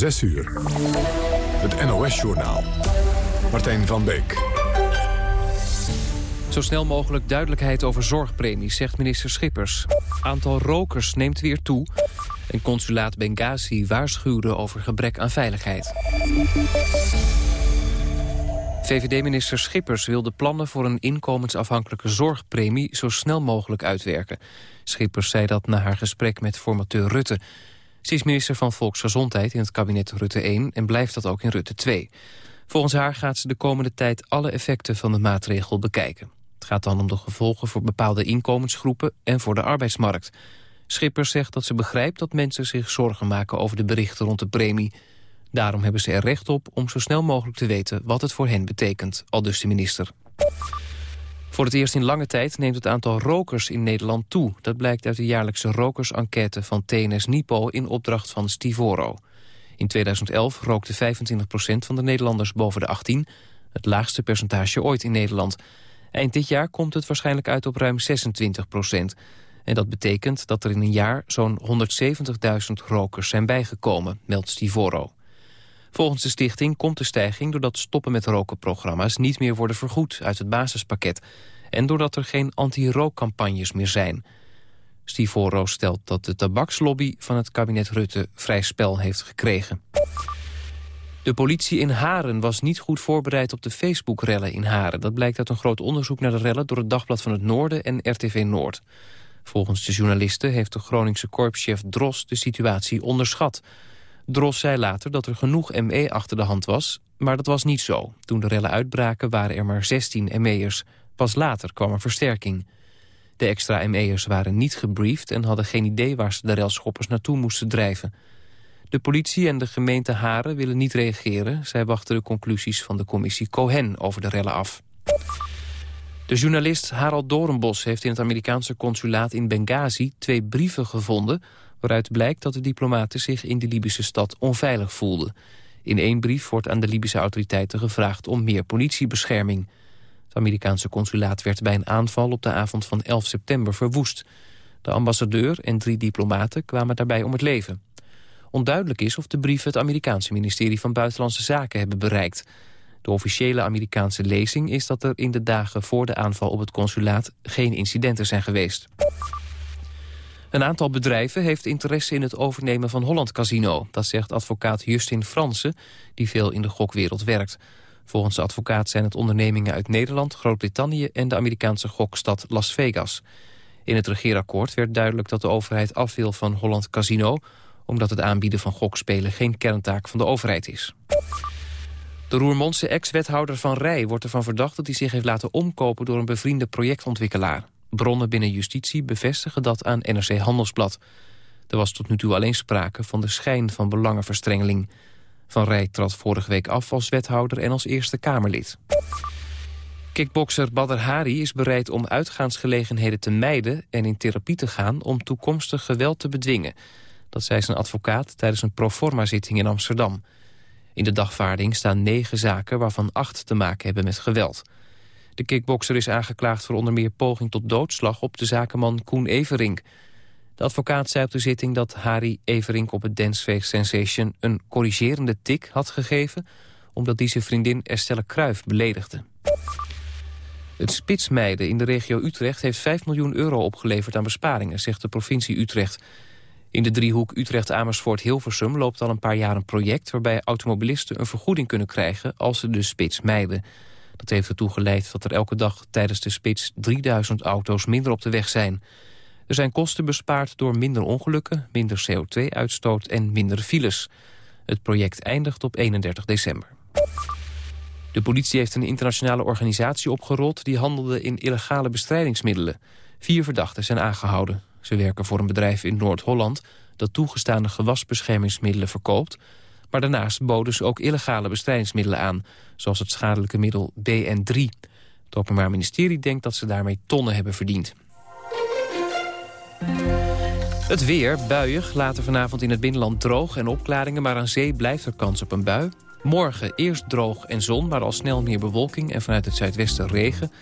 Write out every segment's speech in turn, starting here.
6 uur. Het NOS-journaal. Martijn van Beek. Zo snel mogelijk duidelijkheid over zorgpremies, zegt minister Schippers. Aantal rokers neemt weer toe. En consulaat Benghazi waarschuwde over gebrek aan veiligheid. VVD-minister Schippers wil de plannen voor een inkomensafhankelijke zorgpremie zo snel mogelijk uitwerken. Schippers zei dat na haar gesprek met formateur Rutte. Ze is minister van Volksgezondheid in het kabinet Rutte 1 en blijft dat ook in Rutte 2. Volgens haar gaat ze de komende tijd alle effecten van de maatregel bekijken. Het gaat dan om de gevolgen voor bepaalde inkomensgroepen en voor de arbeidsmarkt. Schippers zegt dat ze begrijpt dat mensen zich zorgen maken over de berichten rond de premie. Daarom hebben ze er recht op om zo snel mogelijk te weten wat het voor hen betekent, aldus de minister. Voor het eerst in lange tijd neemt het aantal rokers in Nederland toe. Dat blijkt uit de jaarlijkse rokersenquête van TNS Nipo in opdracht van Stivoro. In 2011 rookte 25% van de Nederlanders boven de 18, het laagste percentage ooit in Nederland. Eind dit jaar komt het waarschijnlijk uit op ruim 26 procent. En dat betekent dat er in een jaar zo'n 170.000 rokers zijn bijgekomen, meldt Stivoro. Volgens de stichting komt de stijging doordat stoppen met rokenprogramma's niet meer worden vergoed uit het basispakket en doordat er geen anti-rookcampagnes meer zijn. Stivoro stelt dat de tabakslobby van het kabinet Rutte vrij spel heeft gekregen. De politie in Haren was niet goed voorbereid op de Facebook-rellen in Haren. Dat blijkt uit een groot onderzoek naar de rellen door het Dagblad van het Noorden en RTV Noord. Volgens de journalisten heeft de Groningse korpschef Dros de situatie onderschat. Dros zei later dat er genoeg ME achter de hand was, maar dat was niet zo. Toen de rellen uitbraken waren er maar 16 ME'ers. Pas later kwam er versterking. De extra ME'ers waren niet gebriefd en hadden geen idee waar ze de relschoppers naartoe moesten drijven. De politie en de gemeente Haren willen niet reageren. Zij wachten de conclusies van de commissie Cohen over de rellen af. De journalist Harald Doornbos heeft in het Amerikaanse consulaat in Benghazi twee brieven gevonden waaruit blijkt dat de diplomaten zich in de Libische stad onveilig voelden. In één brief wordt aan de Libische autoriteiten gevraagd om meer politiebescherming. Het Amerikaanse consulaat werd bij een aanval op de avond van 11 september verwoest. De ambassadeur en drie diplomaten kwamen daarbij om het leven. Onduidelijk is of de brieven het Amerikaanse ministerie van Buitenlandse Zaken hebben bereikt. De officiële Amerikaanse lezing is dat er in de dagen voor de aanval op het consulaat geen incidenten zijn geweest. Een aantal bedrijven heeft interesse in het overnemen van Holland Casino. Dat zegt advocaat Justin Fransen, die veel in de gokwereld werkt. Volgens de advocaat zijn het ondernemingen uit Nederland, Groot-Brittannië... en de Amerikaanse gokstad Las Vegas. In het regeerakkoord werd duidelijk dat de overheid af wil van Holland Casino... omdat het aanbieden van gokspelen geen kerntaak van de overheid is. De Roermondse ex-wethouder Van Rij wordt ervan verdacht... dat hij zich heeft laten omkopen door een bevriende projectontwikkelaar. Bronnen binnen justitie bevestigen dat aan NRC Handelsblad. Er was tot nu toe alleen sprake van de schijn van belangenverstrengeling. Van Rij trad vorige week af als wethouder en als Eerste Kamerlid. Kickbokser Badr Hari is bereid om uitgaansgelegenheden te mijden... en in therapie te gaan om toekomstig geweld te bedwingen. Dat zei zijn advocaat tijdens een proforma-zitting in Amsterdam. In de dagvaarding staan negen zaken waarvan acht te maken hebben met geweld. De kickbokser is aangeklaagd voor onder meer poging tot doodslag op de zakenman Koen Everink. De advocaat zei op de zitting dat Harry Everink op het dancefeest Sensation een corrigerende tik had gegeven, omdat die zijn vriendin Estelle Kruijf beledigde. Het spitsmeiden in de regio Utrecht heeft 5 miljoen euro opgeleverd aan besparingen, zegt de provincie Utrecht. In de driehoek Utrecht-Amersfoort-Hilversum loopt al een paar jaar een project... waarbij automobilisten een vergoeding kunnen krijgen als ze de spits mijden. Dat heeft ertoe geleid dat er elke dag tijdens de spits 3000 auto's minder op de weg zijn. Er zijn kosten bespaard door minder ongelukken, minder CO2-uitstoot en minder files. Het project eindigt op 31 december. De politie heeft een internationale organisatie opgerold... die handelde in illegale bestrijdingsmiddelen. Vier verdachten zijn aangehouden. Ze werken voor een bedrijf in Noord-Holland... dat toegestaande gewasbeschermingsmiddelen verkoopt... Maar daarnaast boden ze ook illegale bestrijdingsmiddelen aan... zoals het schadelijke middel BN3. Het Openbaar Ministerie denkt dat ze daarmee tonnen hebben verdiend. Het weer, buiig, later vanavond in het binnenland droog en opklaringen... maar aan zee blijft er kans op een bui. Morgen eerst droog en zon, maar al snel meer bewolking... en vanuit het zuidwesten regen.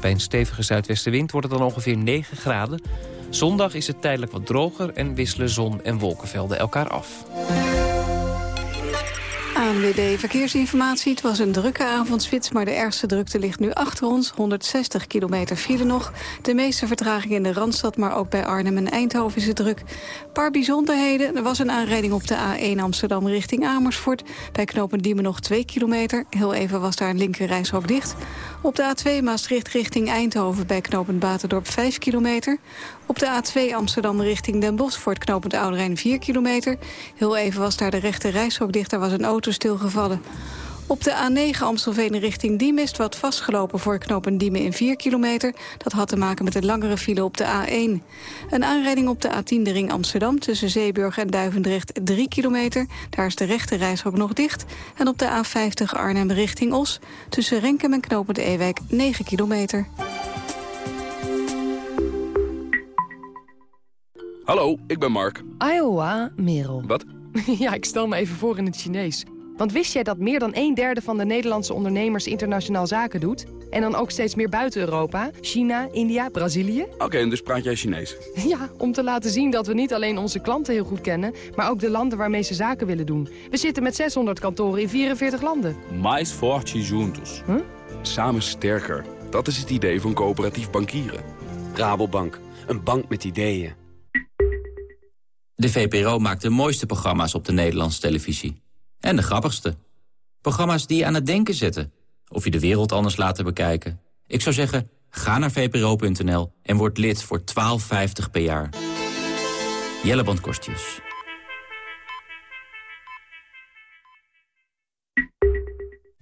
Bij een stevige zuidwestenwind wordt het dan ongeveer 9 graden. Zondag is het tijdelijk wat droger en wisselen zon en wolkenvelden elkaar af. ANWB Verkeersinformatie. Het was een drukke avondspits, maar de ergste drukte ligt nu achter ons. 160 kilometer file nog. De meeste vertraging in de Randstad, maar ook bij Arnhem en Eindhoven is het druk. Paar bijzonderheden. Er was een aanrijding op de A1 Amsterdam richting Amersfoort. Bij knooppunt Diemen nog 2 kilometer. Heel even was daar een linkerrijstrook dicht. Op de A2 Maastricht richting Eindhoven bij knooppunt Baterdorp 5 kilometer. Op de A2 Amsterdam richting Den Bosch voor het knooppunt Ouderijn 4 kilometer. Heel even was daar de rechte reishok dicht, daar was een auto stilgevallen. Op de A9 Amstelveen richting Diemen is wat vastgelopen voor knooppunt Diemen in 4 kilometer. Dat had te maken met een langere file op de A1. Een aanrijding op de A10 de ring Amsterdam tussen Zeeburg en Duivendrecht 3 kilometer. Daar is de rechte reishok nog dicht. En op de A50 Arnhem richting Os tussen Renkem en knooppunt Ewijk 9 kilometer. Hallo, ik ben Mark. Iowa, Merel. Wat? ja, ik stel me even voor in het Chinees. Want wist jij dat meer dan een derde van de Nederlandse ondernemers internationaal zaken doet? En dan ook steeds meer buiten Europa? China, India, Brazilië? Oké, en dus praat jij Chinees? Ja, om te laten zien dat we niet alleen onze klanten heel goed kennen... maar ook de landen waarmee ze zaken willen doen. We zitten met 600 kantoren in 44 landen. Mais forte juntos. Huh? Samen sterker. Dat is het idee van coöperatief bankieren. Rabobank, een bank met ideeën. De VPRO maakt de mooiste programma's op de Nederlandse televisie. En de grappigste. Programma's die je aan het denken zetten. Of je de wereld anders laten bekijken. Ik zou zeggen, ga naar vpro.nl en word lid voor 12,50 per jaar. Jelle Kostjes.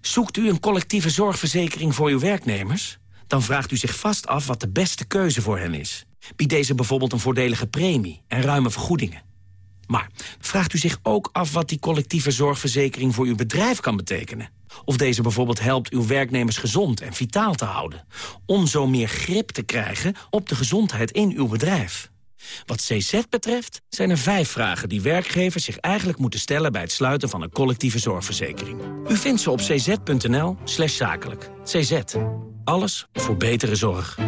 Zoekt u een collectieve zorgverzekering voor uw werknemers? Dan vraagt u zich vast af wat de beste keuze voor hen is. Biedt deze bijvoorbeeld een voordelige premie en ruime vergoedingen? Maar vraagt u zich ook af wat die collectieve zorgverzekering voor uw bedrijf kan betekenen? Of deze bijvoorbeeld helpt uw werknemers gezond en vitaal te houden... om zo meer grip te krijgen op de gezondheid in uw bedrijf? Wat CZ betreft zijn er vijf vragen die werkgevers zich eigenlijk moeten stellen... bij het sluiten van een collectieve zorgverzekering. U vindt ze op cz.nl slash zakelijk. CZ. Alles voor betere zorg.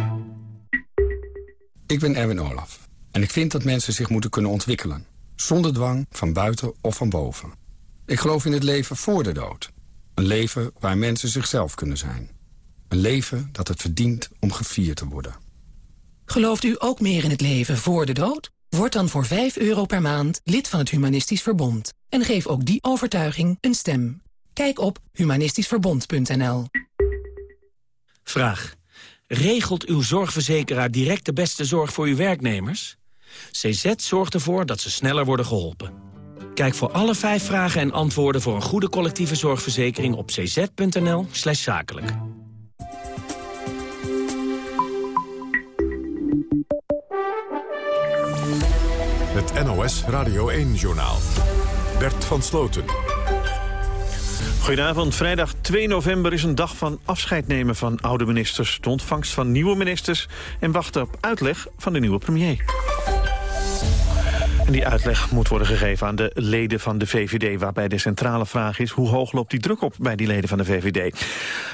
Ik ben Erwin Olaf. En ik vind dat mensen zich moeten kunnen ontwikkelen. Zonder dwang, van buiten of van boven. Ik geloof in het leven voor de dood. Een leven waar mensen zichzelf kunnen zijn. Een leven dat het verdient om gevierd te worden. Gelooft u ook meer in het leven voor de dood? Word dan voor 5 euro per maand lid van het Humanistisch Verbond. En geef ook die overtuiging een stem. Kijk op humanistischverbond.nl Vraag. Regelt uw zorgverzekeraar direct de beste zorg voor uw werknemers? CZ zorgt ervoor dat ze sneller worden geholpen. Kijk voor alle vijf vragen en antwoorden voor een goede collectieve zorgverzekering op cz.nl slash zakelijk. Het NOS Radio 1-journaal. Bert van Sloten. Goedenavond. Vrijdag 2 november is een dag van afscheid nemen van oude ministers. De ontvangst van nieuwe ministers en wachten op uitleg van de nieuwe premier. En die uitleg moet worden gegeven aan de leden van de VVD... waarbij de centrale vraag is hoe hoog loopt die druk op bij die leden van de VVD.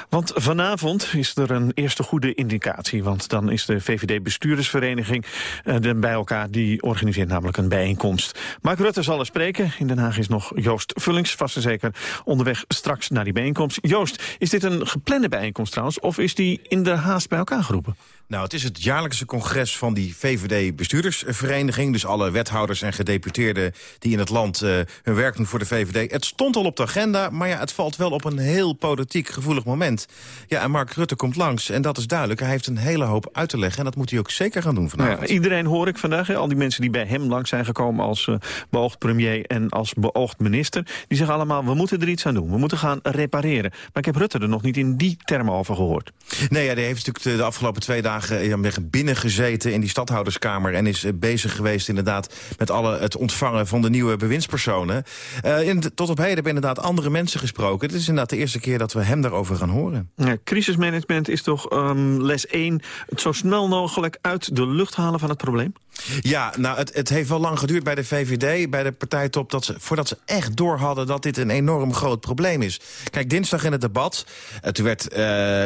Want vanavond is er een eerste goede indicatie... want dan is de VVD-bestuurdersvereniging uh, bij elkaar... die organiseert namelijk een bijeenkomst. Mark Rutte zal er spreken. In Den Haag is nog Joost Vullings, vast en zeker onderweg straks naar die bijeenkomst. Joost, is dit een geplande bijeenkomst trouwens... of is die in de haast bij elkaar geroepen? Nou, het is het jaarlijkse congres van die VVD-bestuurdersvereniging. Dus alle wethouders en gedeputeerden die in het land uh, hun werk doen voor de VVD. Het stond al op de agenda, maar ja, het valt wel op een heel politiek gevoelig moment. Ja, en Mark Rutte komt langs en dat is duidelijk. Hij heeft een hele hoop uit te leggen en dat moet hij ook zeker gaan doen vanavond. Nou ja, iedereen hoor ik vandaag, al die mensen die bij hem langs zijn gekomen als uh, beoogd premier en als beoogd minister. Die zeggen allemaal, we moeten er iets aan doen. We moeten gaan repareren. Maar ik heb Rutte er nog niet in die termen over gehoord. Nee, ja, die heeft natuurlijk de afgelopen twee dagen dagen binnengezeten in die stadhouderskamer... en is bezig geweest inderdaad met alle het ontvangen van de nieuwe bewindspersonen. Uh, in, tot op heden hebben inderdaad andere mensen gesproken. Het is inderdaad de eerste keer dat we hem daarover gaan horen. Ja, crisismanagement is toch um, les 1... het zo snel mogelijk uit de lucht halen van het probleem? Ja, nou, het, het heeft wel lang geduurd bij de VVD, bij de partijtop... Dat ze, voordat ze echt door hadden dat dit een enorm groot probleem is. Kijk, dinsdag in het debat, toen werd uh,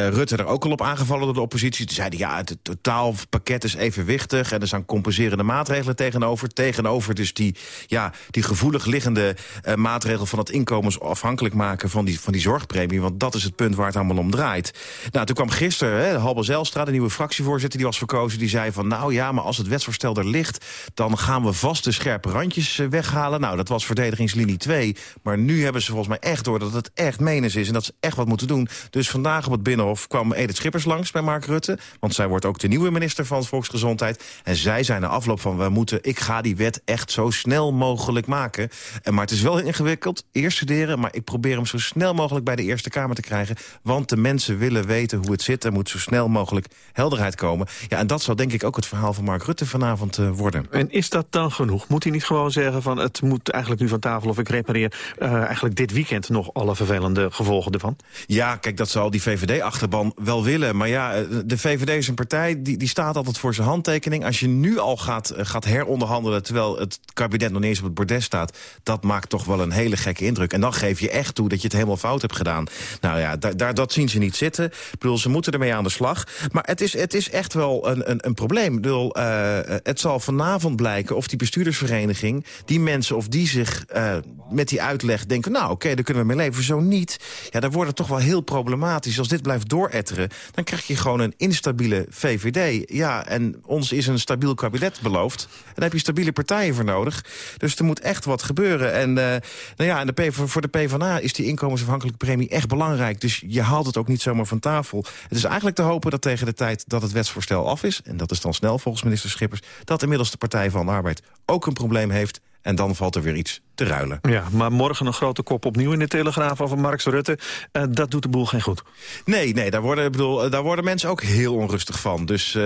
Rutte er ook al op aangevallen door de oppositie. Toen zeiden ja, het totaalpakket is evenwichtig... en er zijn compenserende maatregelen tegenover. Tegenover dus die, ja, die gevoelig liggende uh, maatregel van het inkomensafhankelijk maken... Van die, van die zorgpremie, want dat is het punt waar het allemaal om draait. Nou, toen kwam gisteren hè, Halbe Zelstra, de nieuwe fractievoorzitter... die was verkozen, die zei van nou ja, maar als het wetsvoorstel er ligt... dan gaan we vast de scherpe randjes eh, weghalen. Nou, dat was verdedigingslinie 2. Maar nu hebben ze volgens mij echt door dat het echt menens is... en dat ze echt wat moeten doen. Dus vandaag op het Binnenhof kwam Edith Schippers langs bij Mark Rutte. Want zij wordt ook de nieuwe minister van Volksgezondheid. En zij zei na afloop van, we moeten, ik ga die wet echt zo snel mogelijk maken. En, maar het is wel ingewikkeld, eerst studeren... maar ik probeer hem zo snel mogelijk bij de Eerste Kamer te krijgen. Want de mensen willen weten hoe het zit. Er moet zo snel mogelijk helderheid komen. Ja, en dat zou denk ik ook het verhaal van Mark Rutte vanavond uh, worden. En is dat dan genoeg? Moet hij niet gewoon zeggen van het moet eigenlijk nu van tafel of ik repareer uh, eigenlijk dit weekend nog alle vervelende gevolgen ervan? Ja, kijk, dat zal die VVD-achterban wel willen. Maar ja, eh, de VVD is een partij die, die staat altijd voor zijn handtekening. Als je nu al gaat, gaat heronderhandelen terwijl het kabinet nog niet eens op het bordes staat... dat maakt toch wel een hele gekke indruk. En dan geef je echt toe dat je het helemaal fout hebt gedaan. Nou ja, daar, daar, dat zien ze niet zitten. Ik bedoel, ze moeten ermee aan de slag. Maar het is, het is echt wel een, een, een probleem. Ik bedoel, uh, het zal vanavond blijken of die bestuurdersvereniging... die mensen of die zich uh, met die uitleg denken... nou oké, okay, daar kunnen we mee leven. Zo niet, ja, dan wordt het toch wel heel problematisch. Als dit blijft dooretteren, dan krijg je gewoon een instabiele VVD. Ja, en ons is een stabiel kabinet beloofd. En daar heb je stabiele partijen voor nodig. Dus er moet echt wat gebeuren. En, uh, nou ja, en de voor de PvdA is die inkomensafhankelijke premie echt belangrijk. Dus je haalt het ook niet zomaar van tafel. Het is eigenlijk te hopen dat tegen de tijd dat het wetsvoorstel af is... en dat is dan snel volgens minister Schippers... dat inmiddels de Partij van de Arbeid ook een probleem heeft... en dan valt er weer iets te ruilen. Ja, maar morgen een grote kop opnieuw in de Telegraaf over Marx Rutte. Uh, dat doet de boel geen goed. Nee, nee daar, worden, bedoel, daar worden mensen ook heel onrustig van. Dus, uh,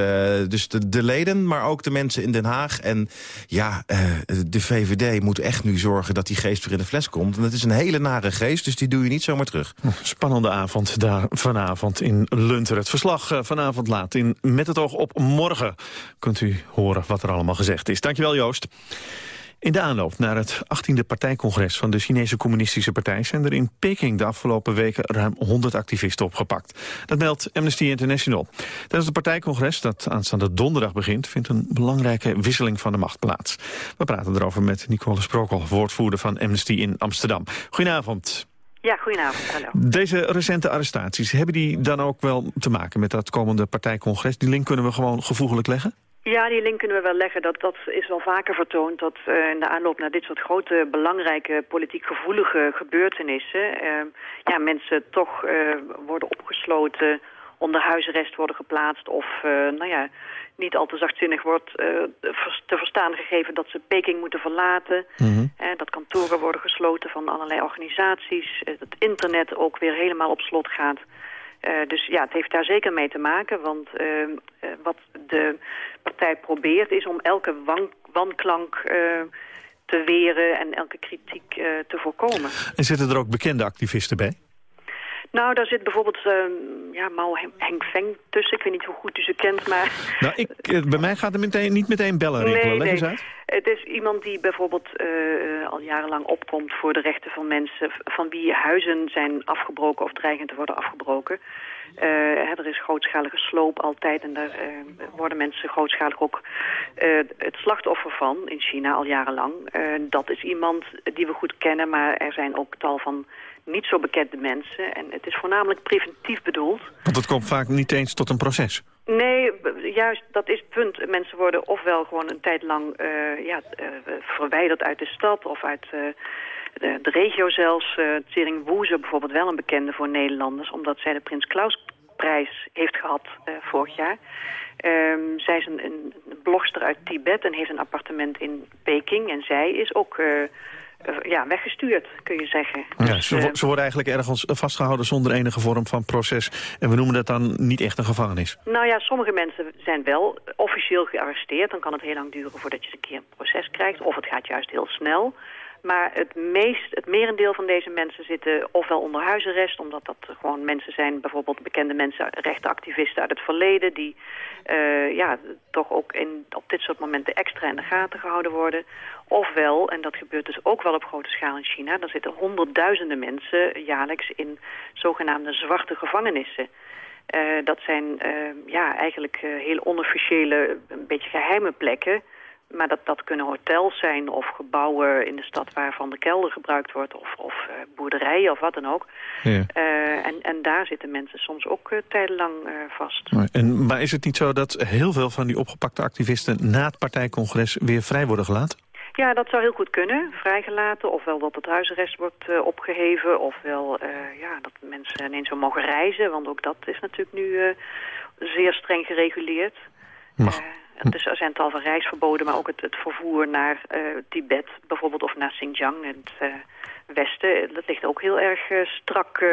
dus de, de, leden, maar ook de mensen in Den Haag. En ja, uh, de VVD moet echt nu zorgen dat die geest weer in de fles komt. En het is een hele nare geest, dus die doe je niet zomaar terug. Spannende avond daar vanavond in Lunter. Het verslag vanavond laat in Met het oog op morgen. Kunt u horen wat er allemaal gezegd is. Dankjewel Joost. In de aanloop naar het 18e partijcongres van de Chinese Communistische Partij... zijn er in Peking de afgelopen weken ruim 100 activisten opgepakt. Dat meldt Amnesty International. Tijdens het partijcongres, dat aanstaande donderdag begint... vindt een belangrijke wisseling van de macht plaats. We praten erover met Nicole Sprokel, woordvoerder van Amnesty in Amsterdam. Goedenavond. Ja, goedenavond. Hallo. Deze recente arrestaties, hebben die dan ook wel te maken met dat komende partijcongres? Die link kunnen we gewoon gevoeglijk leggen? Ja, die link kunnen we wel leggen. Dat, dat is wel vaker vertoond dat uh, in de aanloop naar dit soort grote, belangrijke, politiek gevoelige gebeurtenissen... Uh, ja, mensen toch uh, worden opgesloten, onder huisarrest worden geplaatst... of, nou ja, niet al te zachtzinnig wordt te verstaan gegeven dat ze Peking moeten verlaten. Mm -hmm. dat kantoren worden gesloten van allerlei organisaties. dat internet ook weer helemaal op slot gaat... Uh, dus ja, het heeft daar zeker mee te maken, want uh, uh, wat de partij probeert is om elke wan wanklank te weren en elke kritiek te voorkomen. En zitten er ook bekende activisten bij? Nou, daar zit bijvoorbeeld uh, ja, Mao Heng Feng tussen. Ik weet niet hoe goed u ze kent, maar... Nou, ik, bij mij gaat er meteen, niet meteen bellen. Nee, Leg eens uit. Het is iemand die bijvoorbeeld uh, al jarenlang opkomt voor de rechten van mensen... van wie huizen zijn afgebroken of dreigen te worden afgebroken. Uh, er is grootschalige sloop altijd en daar uh, worden mensen grootschalig ook uh, het slachtoffer van in China al jarenlang. dat is iemand die we goed kennen, maar er zijn ook tal van niet zo bekende mensen. En het is voornamelijk preventief bedoeld. Want het komt vaak niet eens tot een proces. Nee, juist, dat is het punt. Mensen worden ofwel gewoon een tijd lang uh, ja, uh, verwijderd uit de stad of uit uh, de, de, regio zelfs. Uh, Tsering Woeze bijvoorbeeld wel een bekende voor Nederlanders... omdat zij de Prins Klaus prijs heeft gehad vorig jaar. Um, zij is een, een, blogster uit Tibet en heeft een appartement in Peking. En zij is ook ja, weggestuurd, kun je zeggen. Ja, dus, ze, ze, worden eigenlijk ergens vastgehouden zonder enige vorm van proces. En we noemen dat dan niet echt een gevangenis. Nou ja, sommige mensen zijn wel officieel gearresteerd. Dan kan het heel lang duren voordat je een keer een proces krijgt. Of het gaat juist heel snel. Maar het, meest, het merendeel van deze mensen zitten ofwel onder huisarrest... omdat dat gewoon mensen zijn, bijvoorbeeld bekende mensen, rechtenactivisten uit het verleden... die uh, ja, toch ook in, op dit soort momenten extra in de gaten gehouden worden. Ofwel, en dat gebeurt dus ook wel op grote schaal in China... dan zitten honderdduizenden mensen jaarlijks in zogenaamde zwarte gevangenissen... Uh, dat zijn uh, ja, eigenlijk heel onofficiële, een beetje geheime plekken... Maar dat, dat kunnen hotels zijn of gebouwen in de stad waarvan de kelder gebruikt wordt... of, of uh, boerderijen of wat dan ook. Ja. Uh, en, en daar zitten mensen soms ook uh, tijdenlang vast. Maar, en, maar is het niet zo dat heel veel van die opgepakte activisten... na het partijcongres weer vrij worden gelaten? Ja, dat zou heel goed kunnen. Vrijgelaten, ofwel dat het huisarrest wordt uh, opgeheven... ofwel uh, ja, dat mensen ineens zo mogen reizen. Want ook dat is natuurlijk nu uh, zeer streng gereguleerd. Mag. Dus er zijn tal van reisverboden, maar ook het, het vervoer naar uh, Tibet bijvoorbeeld of naar Xinjiang, het uh, westen. Dat ligt ook heel erg uh, strak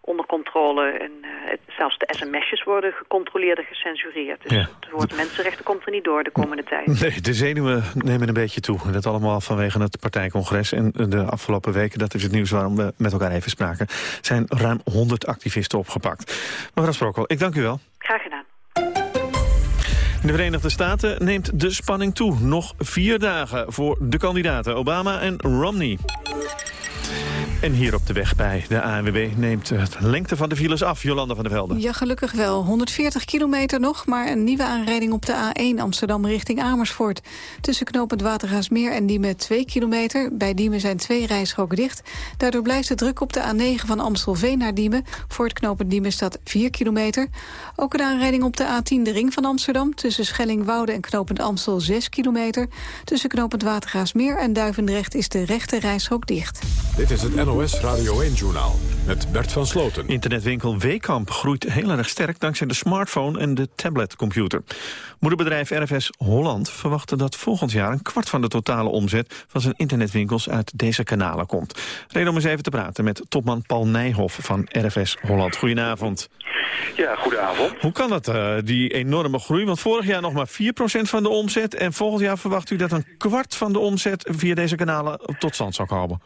onder controle. En het, zelfs de sms'jes worden gecontroleerd en gecensureerd. Dus ja. het woord mensenrechten komt er niet door de komende tijd. Nee, de zenuwen nemen een beetje toe. Dat allemaal vanwege het partijcongres. En de afgelopen weken, dat is het nieuws waarom we met elkaar even spraken... zijn ruim 100 activisten opgepakt. Mevrouw Sprokel, ik dank u wel. Graag gedaan. In de Verenigde Staten neemt de spanning toe. Nog vier dagen voor de kandidaten Obama en Romney. En hier op de weg bij de ANWB neemt het lengte van de files af. Jolanda van der Velde. Ja, gelukkig wel. 140 kilometer nog, maar een nieuwe aanrijding op de A1 Amsterdam richting Amersfoort. Tussen knooppunt Watergaasmeer en Diemen 2 kilometer. Bij Diemen zijn twee rijstroken dicht. Daardoor blijft de druk op de A9 van Amstelveen naar Diemen. Voor het knooppunt Diemen staat 4 kilometer. Ook een aanrijding op de A10 de ring van Amsterdam. Tussen Schellingwoude en knooppunt Amstel 6 kilometer. Tussen knooppunt Watergaasmeer en Duivendrecht is de rechte rijstrook dicht. Dit is het NOS Radio 1-journaal met Bert van Sloten. Internetwinkel Wekamp groeit heel erg sterk dankzij de smartphone en de tabletcomputer. Moederbedrijf RFS Holland verwachtte dat volgend jaar een kwart van de totale omzet van zijn internetwinkels uit deze kanalen komt. Reden om eens even te praten met topman Paul Nijhoff van RFS Holland. Goedenavond. Ja, goedenavond. Hoe kan dat, uh, die enorme groei? Want vorig jaar nog maar 4% van de omzet en volgend jaar verwacht u dat een kwart van de omzet via deze kanalen tot stand zal komen.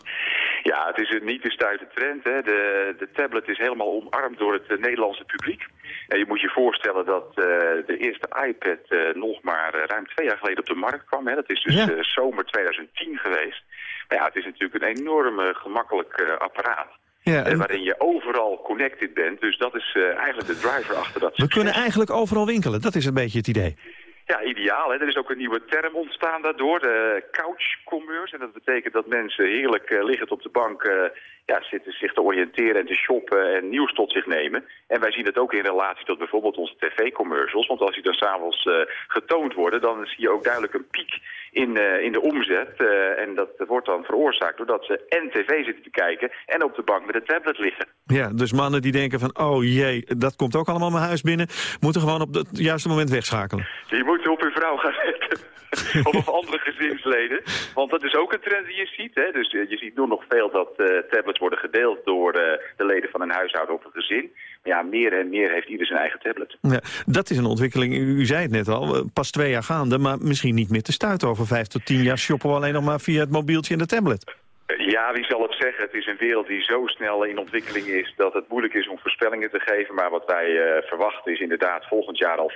Ja, het is een niet te stuiten trend. Hè. De, de tablet is helemaal omarmd door het uh, Nederlandse publiek. En je moet je voorstellen dat uh, de eerste iPad uh, nog maar ruim twee jaar geleden op de markt kwam. Hè. Dat is dus ja. zomer 2010 geweest. Maar ja, het is natuurlijk een enorm gemakkelijk apparaat. Ja, en... waarin je overal connected bent. Dus dat is eigenlijk de driver achter dat We succes. kunnen eigenlijk overal winkelen. Dat is een beetje het idee. Ja, ideaal. Hè? Er is ook een nieuwe term ontstaan daardoor, de couchcommerce. En dat betekent dat mensen heerlijk uh, liggend op de bank uh, ja, zitten zich te oriënteren en te shoppen en nieuws tot zich nemen. En wij zien het ook in relatie tot bijvoorbeeld onze tv-commercials. Want als die dan s'avonds uh, getoond worden, dan zie je ook duidelijk een piek in, in de omzet. en dat wordt dan veroorzaakt doordat ze en tv zitten te kijken en op de bank met een tablet liggen. Ja, dus mannen die denken van, oh jee, dat komt ook allemaal mijn huis binnen, moeten gewoon op het juiste moment wegschakelen. Je moet op uw vrouw gaan zetten. of op andere gezinsleden. Want dat is ook een trend die je ziet. Hè? Dus je ziet nu nog veel dat uh, tablets worden gedeeld door uh, de leden van een huishouden of een gezin. Maar ja, meer en meer heeft ieder zijn eigen tablet. Ja, dat is een ontwikkeling, u, u zei het net al, pas twee jaar gaande... maar misschien niet meer te stuiten. Over vijf tot tien jaar shoppen we alleen nog maar via het mobieltje en de tablet. Ja, wie zal het zeggen? Het is een wereld die zo snel in ontwikkeling is dat het moeilijk is om voorspellingen te geven. Maar wat wij uh, verwachten is inderdaad volgend jaar al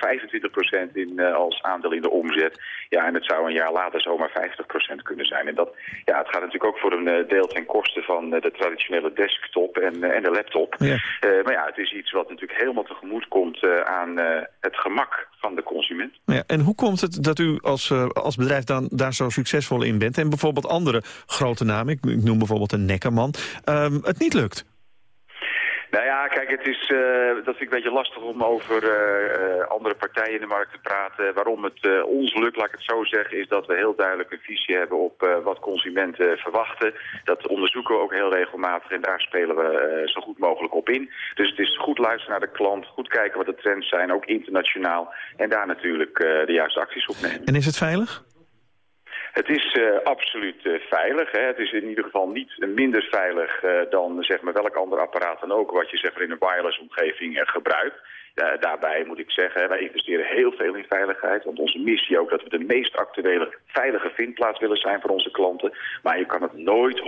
25% in, uh, als aandeel in de omzet. Ja, en het zou een jaar later zomaar 50% kunnen zijn. En dat, ja, het gaat natuurlijk ook voor een uh, deel ten koste van de traditionele desktop en, en de laptop. Ja. maar ja, het is iets wat natuurlijk helemaal tegemoet komt aan het gemak van de consument. Ja, en hoe komt het dat u als, als bedrijf dan daar zo succesvol in bent en bijvoorbeeld andere grote namen, ik, noem bijvoorbeeld een Nekkerman, um, het niet lukt? Nou ja, kijk, het is, uh, dat vind ik een beetje lastig om over uh, uh, andere partijen in de markt te praten. Waarom het ons lukt, laat ik het zo zeggen, is dat we heel duidelijk een visie hebben op wat consumenten verwachten. Dat onderzoeken we ook heel regelmatig en daar spelen we zo goed mogelijk op in. Dus het is goed luisteren naar de klant, goed kijken wat de trends zijn, ook internationaal. En daar natuurlijk de juiste acties op nemen. En is het veilig? Het is uh, absoluut uh, veilig. Hè. Het is in ieder geval niet minder veilig uh, dan zeg maar, welk ander apparaat dan ook... wat je zeg maar, in een wireless omgeving gebruikt. daarbij moet ik zeggen, wij investeren heel veel in veiligheid. Want onze missie ook dat we de meest actuele veilige vindplaats willen zijn voor onze klanten. Maar je kan het nooit 100%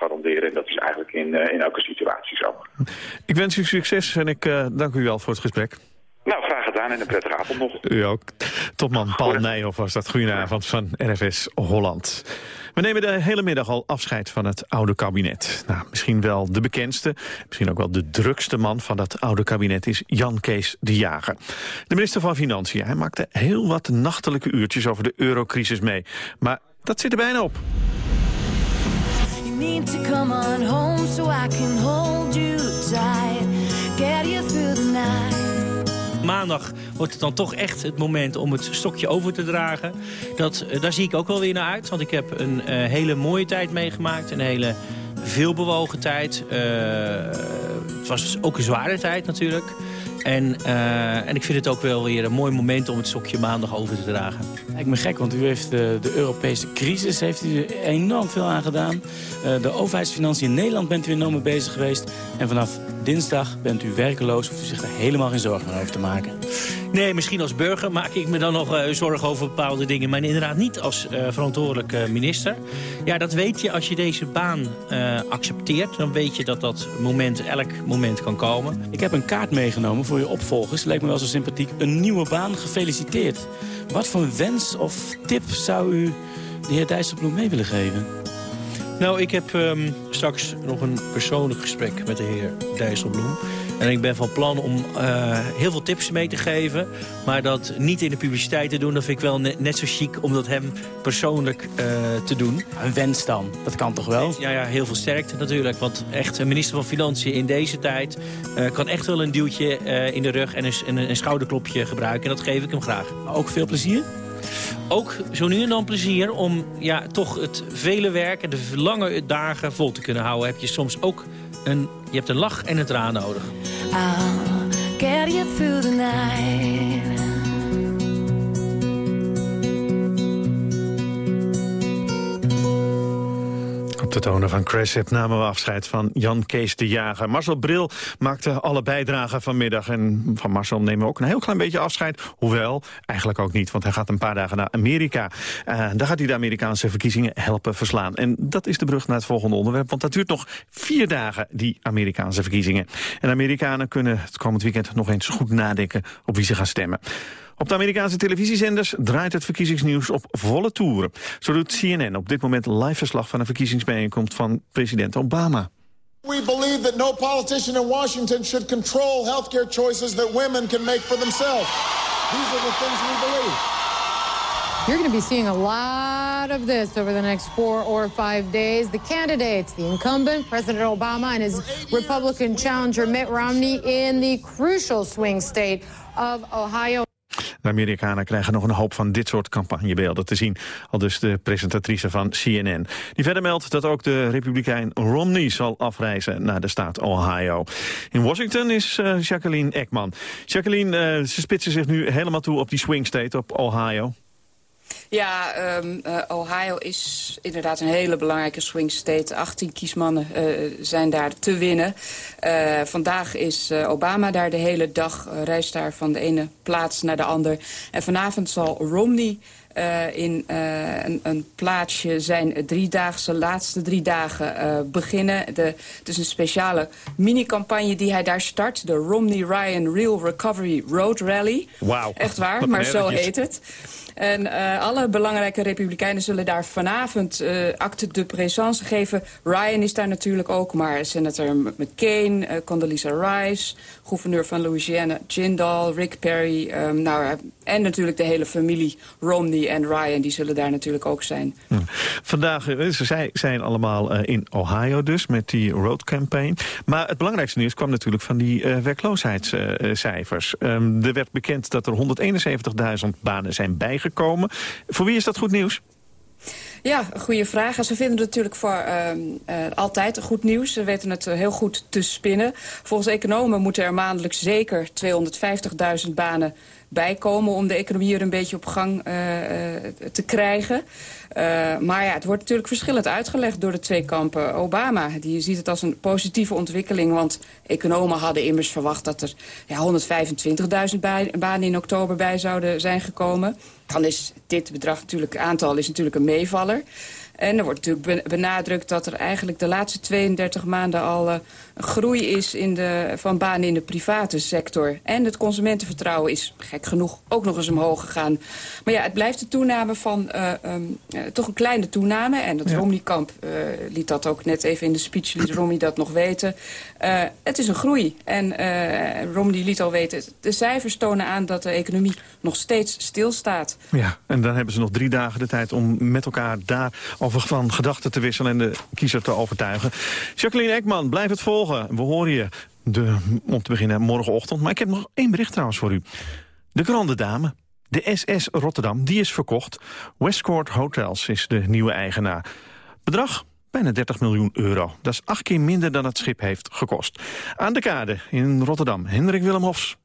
garanderen. En dat is eigenlijk in, in elke situatie zo. Ik wens u succes en ik dank u wel voor het gesprek. Nou, graag gedaan en een prettige avond nog. U ook. Topman Paul Nijhoff was dat. Goedenavond van RFS Holland. We nemen de hele middag al afscheid van het oude kabinet. Nou, misschien wel de bekendste, misschien ook wel de drukste man van dat oude kabinet is Jan Kees de Jager. De minister van Financiën. Hij maakte heel wat nachtelijke uurtjes over de eurocrisis mee. Maar dat zit er bijna op. You need to come on home so I can hold you tight. Get you through the night maandag wordt het dan toch echt het moment om het stokje over te dragen. Dat, eh, daar zie ik ook wel weer naar uit. Want ik heb een uh, hele mooie tijd meegemaakt. Een hele veelbewogen tijd. Uh, het was ook een zware tijd natuurlijk. En, uh, en ik vind het ook wel weer een mooi moment om het stokje maandag over te dragen. Lijkt me gek, want u heeft de, de Europese crisis heeft u enorm veel aan gedaan. Uh, de overheidsfinanciën in Nederland bent u enorm mee bezig geweest. En vanaf dinsdag bent u werkeloos, hoeft u zich er helemaal geen zorgen meer over te maken. Nee, misschien als burger maak ik me dan nog uh, zorgen over bepaalde dingen. Maar inderdaad niet als uh, verantwoordelijke minister. Ja, dat weet je als je deze baan accepteert. Dan weet je dat dat moment elk moment kan komen. Ik heb een kaart meegenomen voor je opvolgers. Lijkt me wel zo sympathiek. Een nieuwe baan, gefeliciteerd. Wat voor wens of tip zou u de heer Dijsselbloem mee willen geven? Nou, ik heb um, straks nog een persoonlijk gesprek met de heer Dijsselbloem. En ik ben van plan om uh, heel veel tips mee te geven. Maar dat niet in de publiciteit te doen, dat vind ik wel net, net zo chic om dat hem persoonlijk uh, te doen. Een wens dan, dat kan toch wel? Ja, ja, heel veel sterkte natuurlijk. Want echt een minister van Financiën in deze tijd uh, kan echt wel een duwtje in de rug en een, een, een schouderklopje gebruiken. En dat geef ik hem graag. Ook veel plezier? Ook zo nu en dan plezier om ja, toch het vele werk en de lange dagen vol te kunnen houden. Heb je soms ook een, je hebt een lach en een traan nodig. You through the night. De tonen van Cressip namen we afscheid van Jan Kees de Jager. Marcel Bril maakte alle bijdragen vanmiddag. En van Marcel nemen we ook een heel klein beetje afscheid. Hoewel, eigenlijk ook niet, want hij gaat een paar dagen naar Amerika. Uh, daar gaat hij de Amerikaanse verkiezingen helpen verslaan. En dat is de brug naar het volgende onderwerp. Want dat duurt nog vier dagen, die Amerikaanse verkiezingen. En Amerikanen kunnen het komend weekend nog eens goed nadenken op wie ze gaan stemmen. Op de Amerikaanse televisiezenders draait het verkiezingsnieuws op volle toeren. Zo doet CNN op dit moment live verslag van een verkiezingsbijeenkomst van president Obama. We believe that no politician in Washington should control healthcare choices that women can make for themselves. These are the things we believe. You're going to be seeing a lot of this over the next four or five days. The candidates, the incumbent, President Obama, and his Republican challenger, Mitt Romney, in the crucial swing state of Ohio. De Amerikanen krijgen nog een hoop van dit soort campagnebeelden te zien. Al dus de presentatrice van CNN. Die verder meldt dat ook de republikein Romney zal afreizen naar de staat Ohio. In Washington is uh, Jacqueline Ekman. Jacqueline, uh, ze spitsen zich nu helemaal toe op die swing state op Ohio. Ja, um, uh, Ohio is inderdaad een hele belangrijke swing state. 18 kiesmannen uh, zijn daar te winnen. Uh, vandaag is Obama daar de hele dag, reist daar van de ene plaats naar de ander. En vanavond zal Romney uh, in uh, een, een, plaatsje zijn driedaagse laatste drie dagen uh, beginnen. De, het is een speciale mini-campagne die hij daar start. De Romney-Ryan Real Recovery Road Rally. Wauw. Echt waar, maar zo heet het. En uh, alle belangrijke republikeinen zullen daar vanavond uh, acte de présence geven. Ryan is daar natuurlijk ook, maar senator McCain, uh, Condoleezza Rice... gouverneur van Louisiana, Jindal, Rick Perry... Um, nou, en natuurlijk de hele familie Romney en Ryan, die zullen daar natuurlijk ook zijn. Vandaag, ze zijn allemaal in Ohio dus, met die road campaign. Maar het belangrijkste nieuws kwam natuurlijk van die werkloosheidscijfers. Um, er werd bekend dat er 171.000 banen zijn bijgekomen Voor wie is dat goed nieuws? Ja, goede vraag. Ze vinden het natuurlijk voor uh, uh, altijd goed nieuws. Ze weten het heel goed te spinnen. Volgens economen moeten er maandelijks zeker 250.000 banen bijkomen om de economie weer een beetje op gang te krijgen. Maar ja, het wordt natuurlijk verschillend uitgelegd door de twee kampen. Obama die ziet het als een positieve ontwikkeling, want economen hadden immers verwacht dat er ja, 125.000 banen in oktober bij zouden zijn gekomen. Dan is dit bedrag natuurlijk, aantal is natuurlijk een meevaller. En er wordt natuurlijk benadrukt dat er eigenlijk de laatste 32 maanden al uh, groei is in de, van banen in de private sector. En het consumentenvertrouwen is, gek genoeg, ook nog eens omhoog gegaan. Maar ja, het blijft de toename van um, uh, toch een kleine toename. En dat ja. Romney-kamp liet dat ook net even in de speech, liet Romney dat nog weten. het is een groei. En Romney liet al weten, de cijfers tonen aan dat de economie nog steeds stilstaat. Ja, en dan hebben ze nog drie dagen de tijd om met elkaar daar over van gedachten te wisselen en de kiezer te overtuigen. Jacqueline Ekman, blijf het volgen. We horen je de, om te beginnen morgenochtend. Maar ik heb nog één bericht trouwens voor u. De Grande Dame, de SS Rotterdam, die is verkocht. Westcourt Hotels is de nieuwe eigenaar. Bedrag? Bijna 30 miljoen euro. Dat is acht keer minder dan het schip heeft gekost. Aan de kade in Rotterdam, Hendrik Willem Hofs.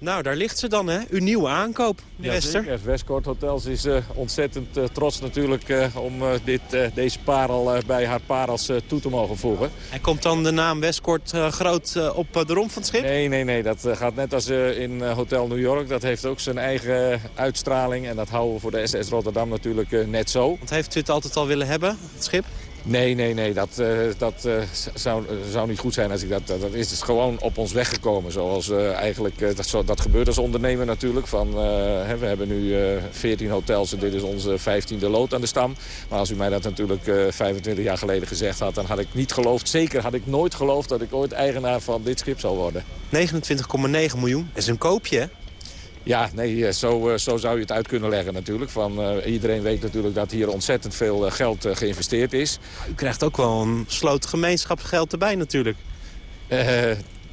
Nou, daar ligt ze dan, hè? Uw nieuwe aankoop, ja, Wester. Westcourt Hotels is uh, ontzettend uh, trots natuurlijk uh, om dit, deze parel bij haar parels toe te mogen voegen. En komt dan de naam Westcourt groot op de romp van het schip? Nee, nee, nee. Dat gaat net als in Hotel New York. Dat heeft ook zijn eigen uitstraling. En dat houden we voor de SS Rotterdam natuurlijk net zo. Want heeft u het altijd al willen hebben, het schip? Nee, nee, nee. Dat, uh, dat uh, zou, zou niet goed zijn als ik dat... Dat is dus gewoon op ons weggekomen. Zoals uh, eigenlijk... dat, zo, dat gebeurt als ondernemer natuurlijk. Van, hè, we hebben nu 14 hotels en dit is onze 15e lood aan de stam. Maar als u mij dat natuurlijk 25 jaar geleden gezegd had... dan had ik niet geloofd, zeker had ik nooit geloofd... dat ik ooit eigenaar van dit schip zou worden. 29,9 miljoen. Is een koopje? Ja, nee, zo, zo zou je het uit kunnen leggen natuurlijk. Van, uh, iedereen weet natuurlijk dat hier ontzettend veel uh, geld uh, geïnvesteerd is. U krijgt ook wel een sloot gemeenschapsgeld erbij natuurlijk.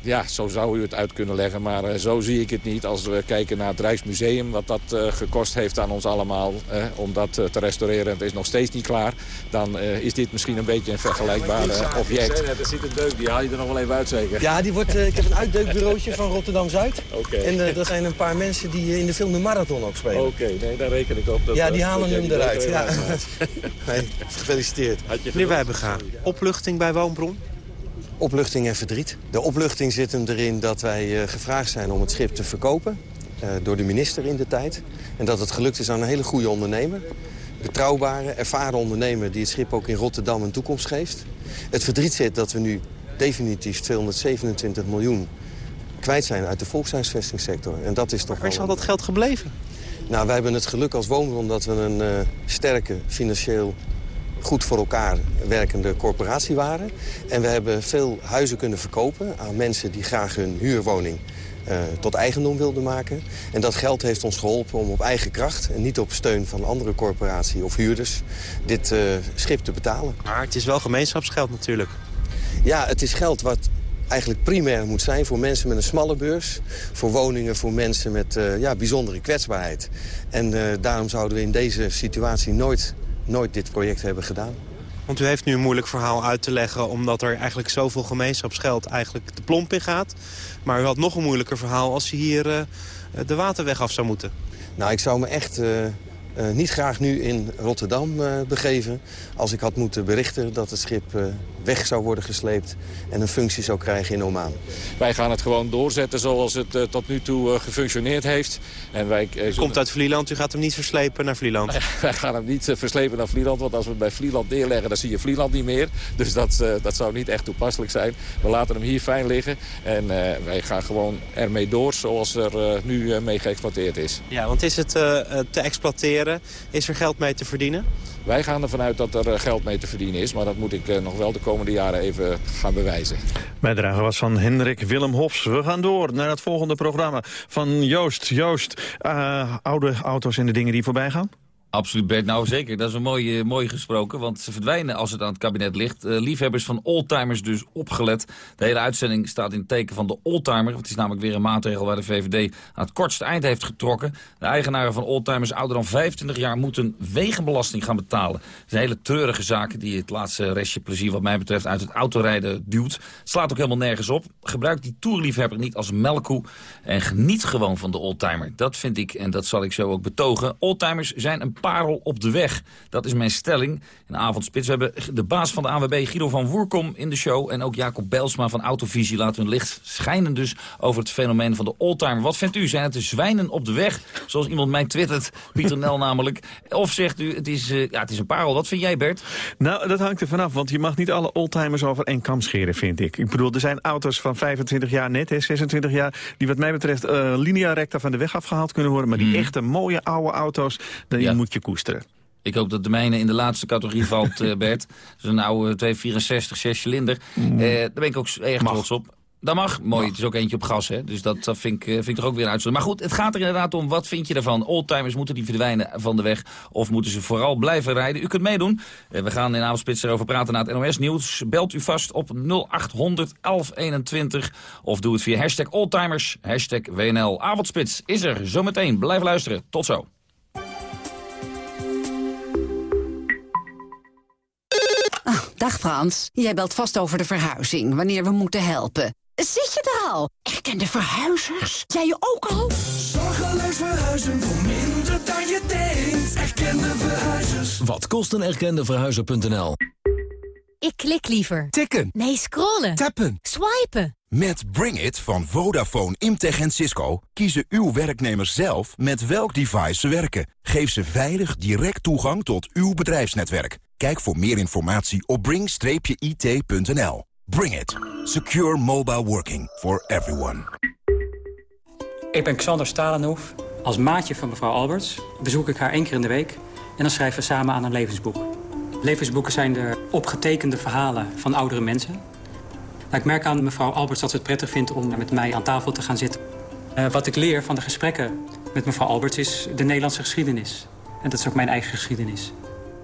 Ja, zo zou u het uit kunnen leggen. Maar uh, zo zie ik het niet. Als we kijken naar het Rijksmuseum, wat dat uh, gekost heeft aan ons allemaal... Uh, om dat te restaureren, het is nog steeds niet klaar... dan is dit misschien een beetje een vergelijkbaar object. Er zit een deuk, die haal je er nog wel even uit zeker? Ja, die wordt, ik heb een uitdeukbureauotje van Rotterdam-Zuid. Okay. En er zijn een paar mensen die in de film De Marathon ook spelen. Oké, okay, nee, daar reken ik op. Dat, ja, die halen hem eruit. Ja. nee, gefeliciteerd. Meneer Wijbega, opluchting bij Woonbron? Opluchting en verdriet. De opluchting zit hem erin dat wij uh, gevraagd zijn om het schip te verkopen. Uh, door de minister in de tijd. En dat het gelukt is aan een hele goede ondernemer. Betrouwbare, ervaren ondernemer die het schip ook in Rotterdam een toekomst geeft. Het verdriet zit dat we nu definitief 227 miljoen kwijt zijn uit de volkshuisvestingssector. En dat is toch Waar is al dat geld gebleven? Nou, wij hebben het geluk als woonbron dat we een uh, sterke financieel goed voor elkaar werkende corporatie waren. En we hebben veel huizen kunnen verkopen aan mensen die graag hun huurwoning uh, tot eigendom wilden maken. En dat geld heeft ons geholpen om op eigen kracht... en niet op steun van andere corporatie of huurders... dit uh, schip te betalen. Maar het is wel gemeenschapsgeld natuurlijk. Ja, het is geld wat eigenlijk primair moet zijn voor mensen met een smalle beurs. Voor woningen, voor mensen met uh, ja, bijzondere kwetsbaarheid. En daarom zouden we in deze situatie nooit nooit dit project hebben gedaan. Want u heeft nu een moeilijk verhaal uit te leggen... omdat er eigenlijk zoveel gemeenschapsgeld eigenlijk de plomp in gaat. Maar u had nog een moeilijker verhaal als u hier uh, de waterweg af zou moeten. Nou, ik zou me echt uh, uh, niet graag nu in Rotterdam begeven... als ik had moeten berichten dat het schip weg zou worden gesleept... en een functie zou krijgen in Oman. Wij gaan het gewoon doorzetten zoals het uh, tot nu toe uh, gefunctioneerd heeft. En wij, uh, komt uit Vlieland, u gaat hem niet verslepen naar Vlieland? wij gaan hem niet verslepen naar Vlieland, want als we hem bij Vlieland neerleggen... dan zie je Vlieland niet meer. Dus dat, dat zou niet echt toepasselijk zijn. We laten hem hier fijn liggen en wij gaan gewoon ermee door zoals er nu mee geëxploiteerd is. Ja, want is het te exploiteren? Is er geld mee te verdienen? Wij gaan ervan uit dat er geld mee te verdienen is. Maar dat moet ik nog wel de komende jaren even gaan bewijzen. Bijdrage was van Hendrik Willem Hofs. We gaan door naar het volgende programma van Joost. Joost, uh, oude auto's en de dingen die voorbij gaan? Absoluut, Bert. Nou, zeker. Dat is een mooi, gesproken, want ze verdwijnen als het aan het kabinet ligt. Uh, liefhebbers van oldtimers dus opgelet. De hele uitzending staat in het teken van de oldtimer. Het is namelijk weer een maatregel waar de VVD aan het kortste eind heeft getrokken. De eigenaren van oldtimers ouder dan 25 jaar moeten wegenbelasting gaan betalen. Dat is een hele treurige zaak die het laatste restje plezier wat mij betreft uit het autorijden duwt. Het slaat ook helemaal nergens op. Gebruik die toerliefhebber niet als melkkoe en geniet gewoon van de oldtimer. Dat vind ik, en dat zal ik zo ook betogen. Oldtimers zijn een parel op de weg. Dat is mijn stelling. In de avondspits we hebben de baas van de ANWB, Guido van Woerkom, in de show. En ook Jacob Belsma van Autovisie laten hun licht schijnen dus over het fenomeen van de oldtimer. Wat vindt u? Zijn het de zwijnen op de weg? Zoals iemand mij twittert, Pieter Nel namelijk. Of zegt u, het is, uh, ja, het is een parel. Wat vind jij, Bert? Nou, dat hangt er vanaf, want je mag niet alle oldtimers over één kam scheren, vind ik. Ik bedoel, er zijn auto's van 25 jaar net, hè, 26 jaar, die wat mij betreft uh, linea recta van de weg afgehaald kunnen worden. Maar die hmm. echte mooie oude auto's, die moet je koesteren. Ik hoop dat de mijne in de laatste categorie valt, uh, Bert. Een oude 264, 6 cilinder. Mm. Uh, daar ben ik ook erg trots op. Dat mag. Mooi, het is ook eentje op gas, hè. Dus dat, dat vind, ik, eh, vind ik toch ook weer een uitzondering. Maar goed, het gaat er inderdaad om, wat vind je ervan? Oldtimers, moeten die verdwijnen van de weg? Of moeten ze vooral blijven rijden? U kunt meedoen. We gaan in Avondspits erover praten na het NOS Nieuws. Belt u vast op 0800 1121. Of doe het via hashtag Oldtimers, hashtag WNL. Avondspits is er zometeen. Blijf luisteren. Tot zo. Dag Frans, jij belt vast over de verhuizing, wanneer we moeten helpen. Zit je er al? Erkende verhuizers? Jij je ook al? Zorgeloos verhuizen voor minder dan je denkt. Erkende verhuizers. Wat kost een erkende verhuizer.nl? Ik klik liever. Tikken. Nee, scrollen. Tappen. Swipen. Met Bring It van Vodafone, Imtech en Cisco kiezen uw werknemers zelf met welk device ze werken. Geef ze veilig direct toegang tot uw bedrijfsnetwerk. Kijk voor meer informatie op bring-it.nl. Bring It. Secure mobile working for everyone. Ik ben Xander Stalenhoef. Als maatje van mevrouw Alberts bezoek ik haar één keer in de week... en dan schrijven we samen aan een levensboek. Levensboeken zijn de opgetekende verhalen van oudere mensen. Nou, ik merk aan mevrouw Alberts dat ze het prettig vindt om met mij aan tafel te gaan zitten. Uh, wat ik leer van de gesprekken met mevrouw Alberts is de Nederlandse geschiedenis. En dat is ook mijn eigen geschiedenis.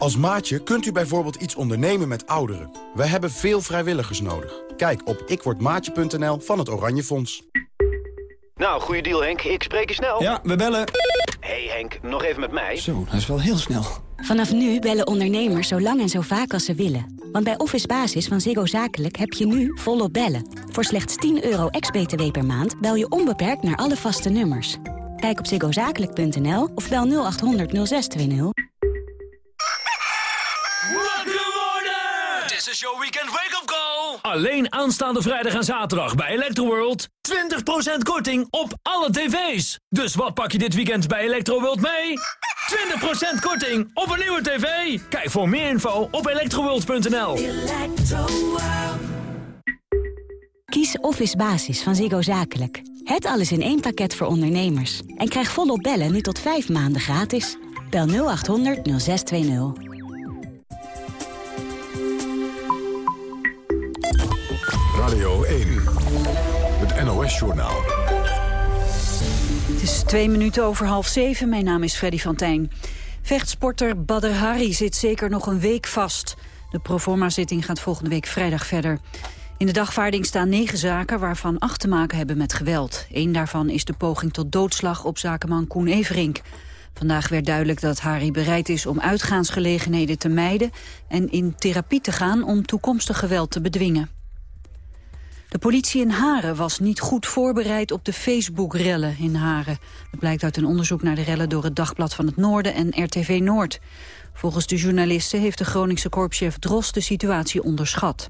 Als maatje kunt u bijvoorbeeld iets ondernemen met ouderen. We hebben veel vrijwilligers nodig. Kijk op ikwordmaatje.nl van het Oranje Fonds. Nou, goede deal Henk. Ik spreek je snel. Ja, we bellen. hey Henk, nog even met mij. Zo, dat is wel heel snel. Vanaf nu bellen ondernemers zo lang en zo vaak als ze willen. Want bij Office Basis van Ziggo Zakelijk heb je nu volop bellen. Voor slechts 10 euro ex-BTW per maand bel je onbeperkt naar alle vaste nummers. Kijk op ziggozakelijk.nl of bel 0800 0620. Is your weekend wake-up call. Alleen aanstaande vrijdag en zaterdag bij Electroworld. 20% korting op alle tv's. Dus wat pak je dit weekend bij Electroworld mee? 20% korting op een nieuwe tv. Kijk voor meer info op electroworld.nl. Kies Office Basis van Ziggo Zakelijk. Het alles in één pakket voor ondernemers. En krijg volop bellen nu tot 5 maanden gratis. Bel 0800 0620. NOS-journaal. Het is twee minuten over half zeven. Mijn naam is Freddy van Tijn. Vechtsporter Badr Hari zit zeker nog een week vast. De proforma-zitting gaat volgende week vrijdag verder. In de dagvaarding staan negen zaken waarvan acht te maken hebben met geweld. Eén daarvan is de poging tot doodslag op zakenman Koen Everink. Vandaag werd duidelijk dat Harry bereid is om uitgaansgelegenheden te mijden... en in therapie te gaan om toekomstig geweld te bedwingen. De politie in Haren was niet goed voorbereid op de Facebook-rellen in Haren. Dat blijkt uit een onderzoek naar de rellen door het Dagblad van het Noorden en RTV Noord. Volgens de journalisten heeft de Groningse korpschef Dros de situatie onderschat.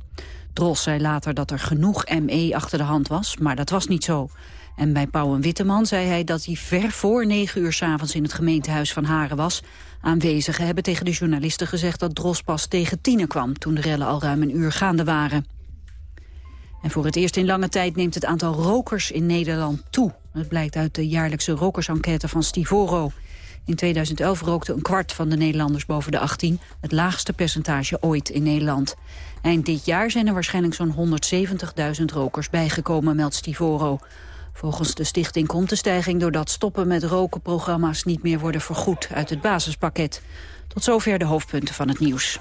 Dros zei later dat er genoeg ME achter de hand was, maar dat was niet zo. En bij Pauw en Witteman zei hij dat hij ver voor negen uur s'avonds in het gemeentehuis van Haren was. Aanwezigen hebben tegen de journalisten gezegd dat Dros pas tegen tienen kwam, toen de rellen al ruim een uur gaande waren. En voor het eerst in lange tijd neemt het aantal rokers in Nederland toe. Dat blijkt uit de jaarlijkse rokersenquête van Stivoro. In 2011 rookte een kwart van de Nederlanders boven de 18, het laagste percentage ooit in Nederland. Eind dit jaar zijn er waarschijnlijk zo'n 170.000 rokers bijgekomen, meldt Stivoro. Volgens de stichting komt de stijging doordat stoppen met rokenprogramma's niet meer worden vergoed uit het basispakket. Tot zover de hoofdpunten van het nieuws.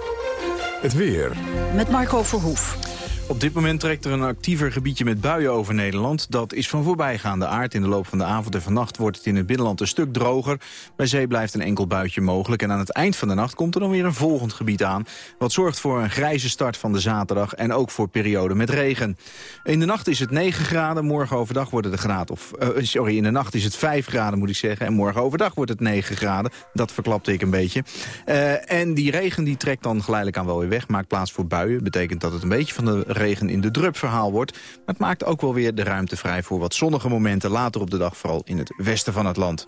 Het weer. Met Marco Verhoef. Op dit moment trekt er een actiever gebiedje met buien over Nederland. Dat is van voorbijgaande aard. In de loop van de avond en vannacht wordt het in het binnenland een stuk droger. Bij zee blijft een enkel buitje mogelijk. En aan het eind van de nacht komt er dan weer een volgend gebied aan. Wat zorgt voor een grijze start van de zaterdag en ook voor perioden met regen. In de nacht is het 9 graden, morgen overdag wordt het een graad of... Uh, sorry, in de nacht is het 5 graden moet ik zeggen. En morgen overdag wordt het 9 graden. Dat verklapte ik een beetje. Uh, en die regen die trekt dan geleidelijk aan wel weer weg. Maakt plaats voor buien. Betekent dat het een beetje van de regen in de drup verhaal wordt. Maar het maakt ook wel weer de ruimte vrij voor wat zonnige momenten later op de dag, vooral in het westen van het land.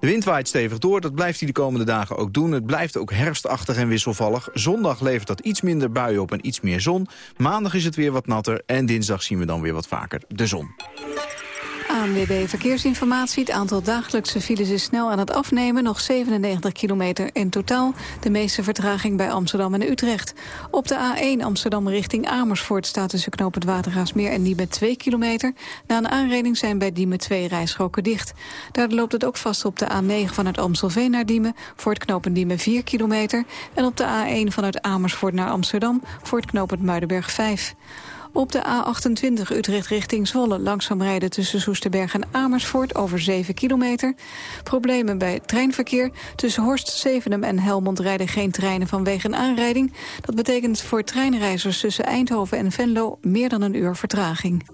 De wind waait stevig door, dat blijft hij de komende dagen ook doen. Het blijft ook herfstachtig en wisselvallig. Zondag levert dat iets minder buien op en iets meer zon. Maandag is het weer wat natter en dinsdag zien we dan weer wat vaker de zon. ANWB Verkeersinformatie. Het aantal dagelijkse files is snel aan het afnemen. Nog 97 kilometer in totaal. De meeste vertraging bij Amsterdam en Utrecht. Op de A1 Amsterdam richting Amersfoort staat tussen knoop het Watergaasmeer en Diemen 2 kilometer. Na een aanreding zijn bij Diemen 2 rijstroken dicht. Daar loopt het ook vast op de A9 vanuit Amstelveen naar Diemen. Voor het knooppunt Diemen 4 kilometer. En op de A1 vanuit Amersfoort naar Amsterdam. Voor het knooppunt Muidenberg 5. Op de A28 Utrecht richting Zwolle langzaam rijden tussen Soesterberg en Amersfoort over 7 kilometer. Problemen bij treinverkeer. Tussen Horst, Zevenum en Helmond rijden geen treinen vanwege een aanrijding. Dat betekent voor treinreizigers tussen Eindhoven en Venlo meer dan een uur vertraging.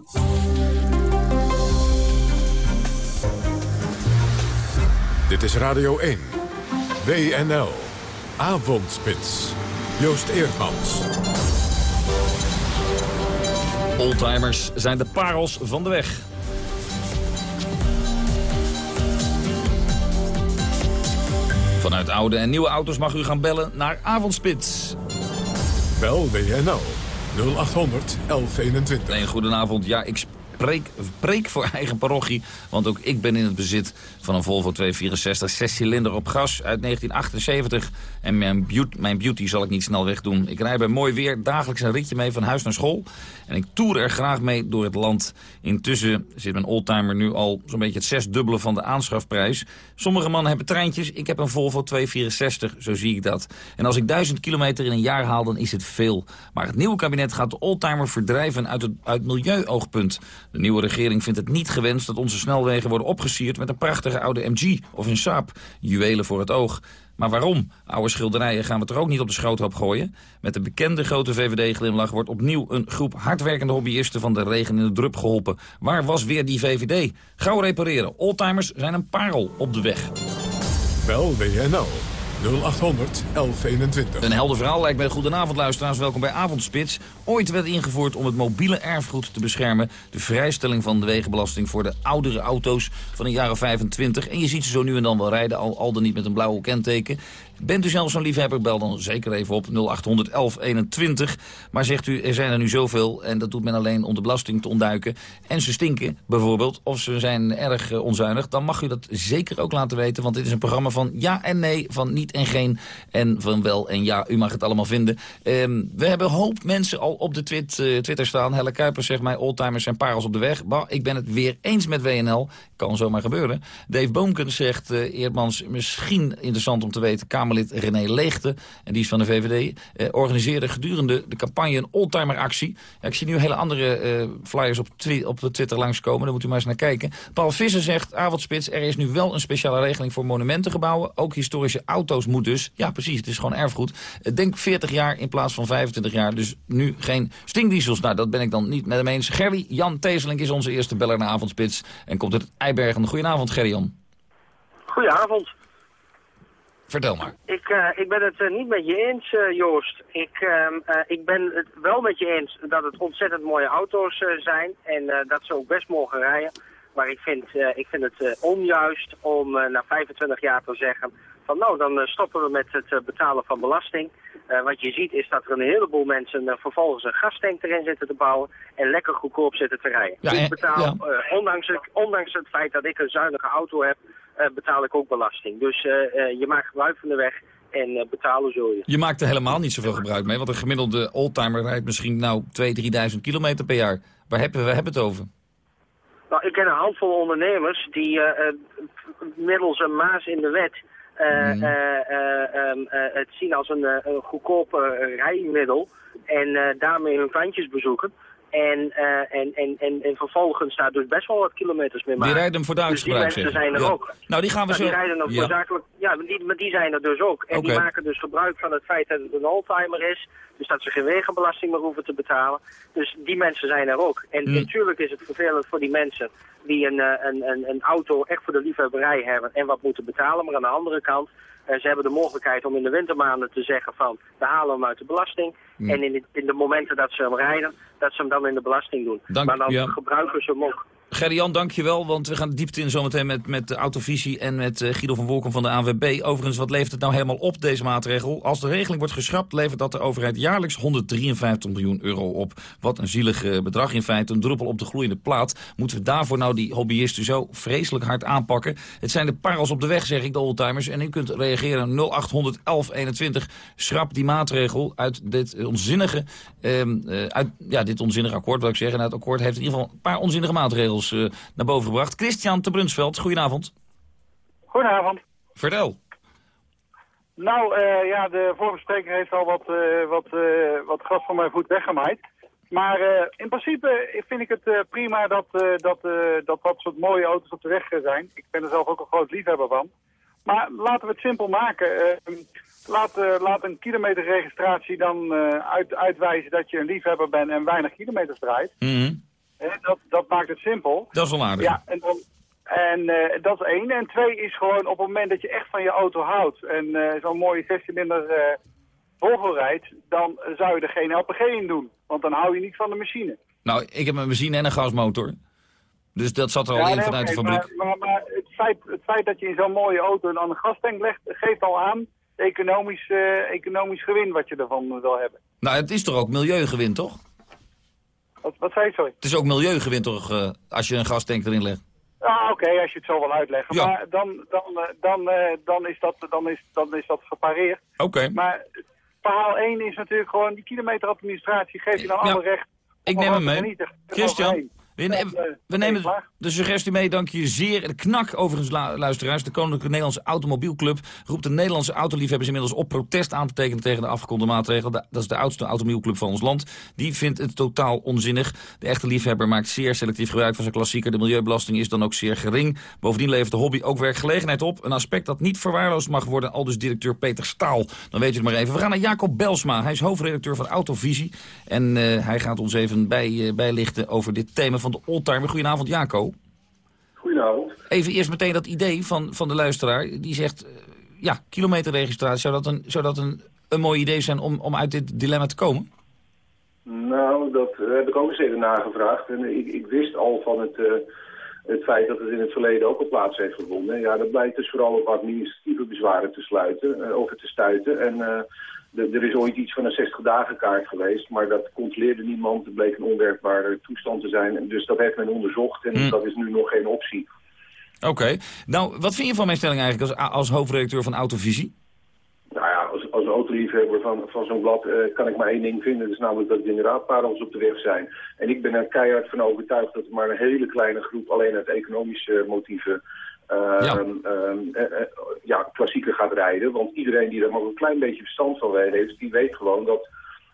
Dit is Radio 1. WNL. Avondspits. Joost Eerdmans. Oldtimers zijn de parels van de weg. Vanuit oude en nieuwe auto's mag u gaan bellen naar Avondspits. Bel WNL 0800 1121. Nee, goedenavond. Ja, ik preek, voor eigen parochie. Want ook ik ben in het bezit van een Volvo 264 6-cilinder op gas uit 1978. En mijn beauty, mijn beauty zal ik niet snel wegdoen. Ik rij bij mooi weer dagelijks een ritje mee van huis naar school. En ik toer er graag mee door het land. Intussen zit mijn oldtimer nu al zo'n beetje het zesdubbele van de aanschafprijs. Sommige mannen hebben treintjes. Ik heb een Volvo 264, zo zie ik dat. En als ik duizend kilometer in een jaar haal, dan is het veel. Maar het nieuwe kabinet gaat de oldtimer verdrijven uit, het, uit milieuoogpunt. De nieuwe regering vindt het niet gewenst dat onze snelwegen worden opgesierd... met een prachtige oude MG of een Saab. Juwelen voor het oog. Maar waarom? Oude schilderijen gaan we er ook niet op de schroothoop gooien. Met de bekende grote VVD-glimlach wordt opnieuw een groep hardwerkende hobbyisten van de regen in de drup geholpen. Waar was weer die VVD? Gauw repareren. Oldtimers zijn een parel op de weg. Bel WNL 0800 1121. Een helder verhaal lijkt mij. Goedenavond luisteraars, welkom bij Avondspits. Ooit werd ingevoerd om het mobiele erfgoed te beschermen. De vrijstelling van de wegenbelasting voor de oudere auto's van jaar of 25. En je ziet ze zo nu en dan wel rijden, al, al dan niet met een blauwe kenteken. Bent u zelf zo'n liefhebber, bel dan zeker even op 0800 1121. Maar zegt u, er zijn er nu zoveel en dat doet men alleen om de belasting te ontduiken. En ze stinken bijvoorbeeld, of ze zijn erg eh, onzuinig. Dan mag u dat zeker ook laten weten, want dit is een programma van ja en nee, van niet en geen. En van wel en ja, u mag het allemaal vinden. Ehm, we hebben hoop mensen al op de uh, Twitter staan. Helle Kuipers zegt mij, oldtimers zijn parels op de weg. Bah, ik ben het weer eens met WNL. Kan zomaar gebeuren. Dave Boomkens zegt, uh, Eerdmans, misschien interessant om te weten... Kamerlid René Leegte, en die is van de VVD... Eh, organiseerde gedurende de campagne een oldtimer-actie. Ja, ik zie nu hele andere eh, flyers op, twi op Twitter langskomen. Daar moet u maar eens naar kijken. Paul Visser zegt, avondspits, er is nu wel een speciale regeling... voor monumentengebouwen. Ook historische auto's moet dus. Ja, precies, het is gewoon erfgoed. Uh, denk 40 jaar in plaats van 25 jaar. Dus nu geen stinkdiesels. Nou, dat ben ik dan niet met hem eens. Gerry Jan Teeselink is onze eerste beller naar avondspits... en komt uit Eibergen. Goedenavond, Gerry Jan. Goedenavond. Vertel maar. Ik, uh, ik ben het uh, niet met je eens, uh, Joost. Ik, uh, ik ben het wel met je eens dat het ontzettend mooie auto's zijn en dat ze ook best mogen rijden. Maar ik vind, ik vind het onjuist om na 25 jaar te zeggen van nou, dan stoppen we met het betalen van belasting. wat je ziet is dat er een heleboel mensen vervolgens een gastank erin zitten te bouwen en lekker goedkoop zitten te rijden. Ja, ik betaal, ja. ondanks, het, ondanks het feit dat ik een zuinige auto heb, betaal ik ook belasting. Dus je maakt gebruik van de weg en betalen zul je. Je maakt er helemaal niet zoveel gebruik mee, want een gemiddelde oldtimer rijdt misschien nou 2.000, 3.000 kilometer per jaar. Waar hebben we hebben het over? Nou, ik ken een handvol ondernemers die uh, middels een maas in de wet mm. um, het zien als een, goedkoop rijmiddel en daarmee hun kantjes bezoeken. En, uh, en, en, en, en vervolgens daar dus best wel wat kilometers mee maken. Die rijden voor dagelijks dus die mensen zijn er ook. Nou, die gaan we zo... Die rijden nog ja. voor zakelijk... Ja, maar die, maar die zijn er dus ook. En okay. die maken dus gebruik van het feit dat het een oldtimer is. Dus dat ze geen wegenbelasting meer hoeven te betalen. Dus die mensen zijn er ook. En Mm. natuurlijk is het vervelend voor die mensen die een, een, een, een auto echt voor de liefhebberij hebben en wat moeten betalen. Maar aan de andere kant, ze hebben de mogelijkheid om in de wintermaanden te zeggen van, we halen hem uit de belasting. Mm. En in de, in de momenten dat ze hem rijden, dat ze hem dan in de belasting doen. Dank, maar dan ja. gebruiken ze hem ook. Gerry-Jan, dankjewel, want we gaan de diepte in zometeen met, met de Autovisie en met uh, Guido van Wolken van de ANWB. Overigens, wat levert het nou helemaal op, deze maatregel? Als de regeling wordt geschrapt, levert dat de overheid jaarlijks 153 miljoen euro op. Wat een zielig uh, bedrag in feite, een druppel op de gloeiende plaat. Moeten we daarvoor nou die hobbyisten zo vreselijk hard aanpakken? Het zijn de parels op de weg, zeg ik, de oldtimers. En u kunt reageren 0800 1121. Schrap die maatregel uit dit onzinnige, um, uh, uit, ja, dit onzinnige akkoord, wil ik zeggen. En het akkoord heeft in ieder geval een paar onzinnige maatregels uh, naar boven gebracht. Christian te Brunsveld, goedenavond. Goedenavond. Vertel. Nou, uh, ja, de vorige spreker heeft al wat, uh, wat, wat gras van mijn voet weggemaaid. Maar in principe vind ik het prima dat, dat, dat dat soort mooie auto's op de weg zijn. Ik ben er zelf ook een groot liefhebber van. Maar laten we het simpel maken. laat, laat een kilometerregistratie dan uit, uitwijzen dat je een liefhebber bent en weinig kilometers draait. Mm -hmm. Dat, dat maakt het simpel. Dat is wel aardig. Ja, en, dan, en uh, dat is één. En twee is gewoon op het moment dat je echt van je auto houdt... en uh, zo'n mooie 16-cilinder uh, Volvo rijdt... dan zou je er geen LPG in doen. Want dan hou je niet van de machine. Nou, ik heb een benzine en een gasmotor. Dus dat zat er al ja, in nee, vanuit okay, de fabriek. Maar, maar, maar het, feit, het feit dat je in zo'n mooie auto een gastank legt... geeft al aan economisch, economisch gewin wat je ervan wil hebben. Nou, het is toch ook milieugewin, toch? Wat, wat zei je, sorry? Het is ook milieugewin toch, uh, als je een gastank erin legt? Ah, oké, okay, als je het zo wil uitleggen. Ja. Maar dan, dan, uh, dan, uh, dan, is dat, dan, is, dan is dat gepareerd. Oké. Okay. Maar verhaal 1 is natuurlijk gewoon, die kilometeradministratie geeft je dan ja. alle recht. Ik neem hem mee. Christian, we, we nemen de suggestie mee, dank je zeer. De knak, overigens, luisteraars, de Koninklijke Nederlandse Automobielclub... roept de Nederlandse autoliefhebbers inmiddels op protest aan te tekenen... tegen de afgekonde maatregel. Dat is de oudste automobielclub van ons land. Die vindt het totaal onzinnig. De echte liefhebber maakt zeer selectief gebruik van zijn klassieker. De milieubelasting is dan ook zeer gering. Bovendien levert de hobby ook werkgelegenheid op. Een aspect dat niet verwaarloosd mag worden, al dus directeur Peter Staal. Dan weet u het maar even. We gaan naar Jacob Belsma. Hij is hoofdredacteur van Autovisie. En uh, hij gaat ons even bij, uh, bijlichten over dit thema van de oldtimer. Goedenavond, Jaco. Goedenavond. Even eerst meteen dat idee van, van de luisteraar. Die zegt, uh, ja, kilometerregistratie. Zou dat, een, zou dat een, een mooi idee zijn om, om uit dit dilemma te komen? Nou, dat heb ik ook eens even nagevraagd. En ik, ik wist al van het, uh, het feit dat het in het verleden ook al plaats heeft gevonden. Ja, dat blijkt dus vooral op administratieve bezwaren te sluiten, uh, over te stuiten. En uh, er is ooit iets van een 60-dagen kaart geweest, maar dat controleerde niemand. Het bleek een onwerkbare toestand te zijn. En dus dat heeft men onderzocht en mm. dat is nu nog geen optie. Oké. Okay. Nou, wat vind je van mijn stelling eigenlijk als, als hoofdredacteur van Autovisie? Nou ja, als, als autoliefhebber van, van zo'n blad uh, kan ik maar één ding vinden. Dat is namelijk dat het inderdaad parels op de weg zijn. En ik ben er keihard van overtuigd dat er maar een hele kleine groep alleen uit economische motieven ja. Um, uh, ja, klassieker gaat rijden. Want iedereen die er maar een klein beetje verstand van heeft, die weet gewoon dat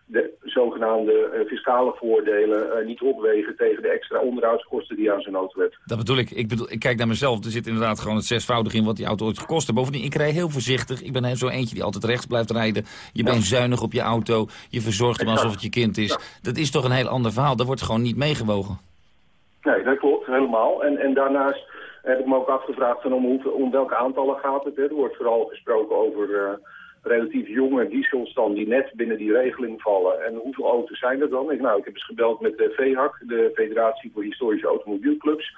de zogenaamde uh, fiscale voordelen niet opwegen tegen de extra onderhoudskosten die aan zo'n auto hebt. Dat bedoel ik. Ik, bedoel, ik kijk naar mezelf. Er zit inderdaad gewoon het zesvoudige in wat die auto ooit gekost heeft. Bovendien, ik rij heel voorzichtig. Ik ben zo eentje die altijd rechts blijft rijden. Je ja. bent zuinig op je auto. Je verzorgt hem alsof het je kind is. Ja. Dat is toch een heel ander verhaal. Dat wordt gewoon niet meegewogen. Nee, dat klopt. Helemaal. En, en daarnaast heb ik me ook afgevraagd van om, hoeveel, om welke aantallen gaat het. Hè. Er wordt vooral gesproken over... Uh, relatief jonge diesels dan die net binnen die regeling vallen. En hoeveel auto's zijn er dan? Ik, nou, ik heb eens gebeld met de VHAC, de Federatie voor Historische Automobielclubs.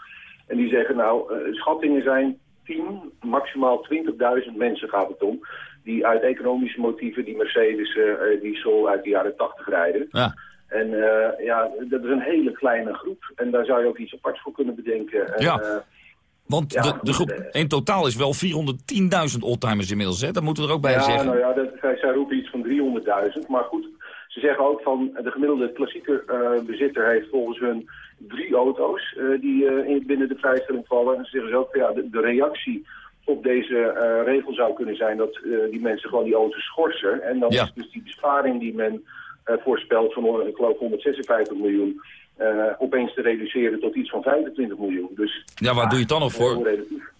En die zeggen nou, uh, schattingen zijn 10, maximaal 20.000 mensen gaat het om. Die uit economische motieven die Mercedes uh, diesel uit de jaren 80 rijden. Ja. En uh, ja, dat is een hele kleine groep. En daar zou je ook iets aparts voor kunnen bedenken. En, ja. Want ja, de, de groep in totaal is wel 410.000 oldtimers inmiddels, hè? Dat moeten we er ook bij ja, zeggen. Nou ja, dat, zij, roepen iets van 300.000. Maar goed, Ze zeggen ook van de gemiddelde klassieke uh, bezitter heeft volgens hun drie auto's uh, die uh, binnen de vrijstelling vallen. En ze zeggen ze ook van ja, de, de reactie op deze regel zou kunnen zijn dat die mensen gewoon die auto's schorsen. En dan is dus die besparing die men voorspelt van ik geloof 156 miljoen opeens te reduceren tot iets van 25 miljoen. Dus, ja, waar doe je het dan nog voor?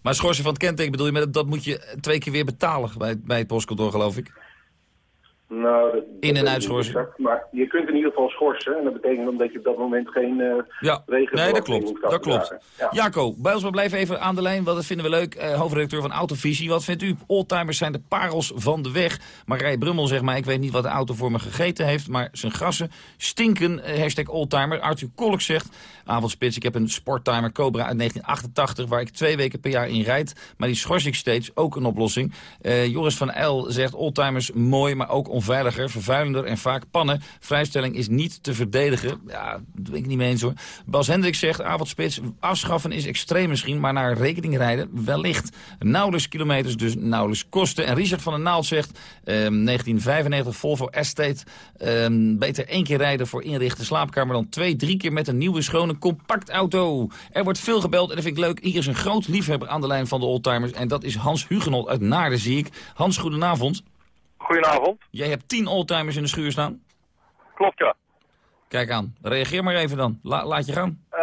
Maar schorsen van het kenteken bedoel je, met, dat moet je twee keer weer betalen bij, bij het postkantoor geloof ik? Nou, dat, in- en uitschorsen. Maar je kunt in ieder geval schorsen. En dat betekent dan dat je op dat moment geen uh, ja. Nee, dat klopt. Dat klopt. Ja. Jaco, Bijlsma, blijf even aan de lijn. Want dat vinden we leuk. Uh, hoofdredacteur van Autovisie. Wat vindt u? Oldtimers zijn de parels van de weg. Marij Brummel zegt maar, ik weet niet wat de auto voor me gegeten heeft. Maar zijn grassen stinken. Uh, hashtag oldtimer. Arthur Kolk zegt, avondspits, ik heb een sporttimer Cobra uit 1988. Waar ik twee weken per jaar in rijd. Maar die schors ik steeds. Ook een oplossing. Joris van El zegt, oldtimers mooi, maar ook onveiliger, vervuilender en vaak pannen. Vrijstelling is niet te verdedigen. Ja, dat ben ik niet mee eens hoor. Bas Hendrik zegt, avondspits, afschaffen is extreem misschien, maar naar rekening rijden wellicht. Nauwelijks kilometers, dus nauwelijks kosten. En Richard van der Naald zegt, eh, 1995 Volvo Estate, eh, beter één keer rijden voor inrichten slaapkamer dan twee, drie keer met een nieuwe schone compact auto. Er wordt veel gebeld en dat vind ik leuk. Hier is een groot liefhebber aan de lijn van de oldtimers en dat is Hans Hugenot uit Naarden zie ik. Hans, goedenavond. Goedenavond. Jij hebt tien oldtimers in de schuur staan? Klopt, ja. Kijk aan. Reageer maar even dan. laat je gaan. Uh,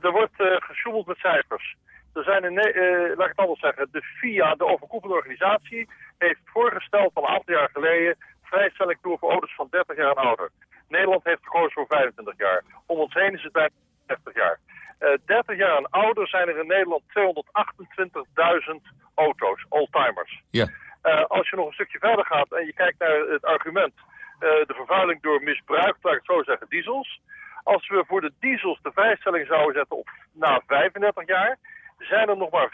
er wordt uh, gesjoemeld met cijfers. Er zijn een, uh, laat ik het anders zeggen, de FIA, de overkoepelde organisatie, heeft voorgesteld al een aantal jaar geleden vrijstelling toe voor auto's van 30 jaar en ouder. Nederland heeft gekozen voor 25 jaar. Om ons heen is het bijna 30 jaar. 30 jaar en ouder zijn er in Nederland 228.000 auto's, oldtimers. Ja. Uh, als je nog een stukje verder gaat en je kijkt naar het argument... Uh, de vervuiling door misbruik, laat ik het zo zeggen, diesels. Als we voor de diesels de vrijstelling zouden zetten op na 35 jaar... zijn er nog maar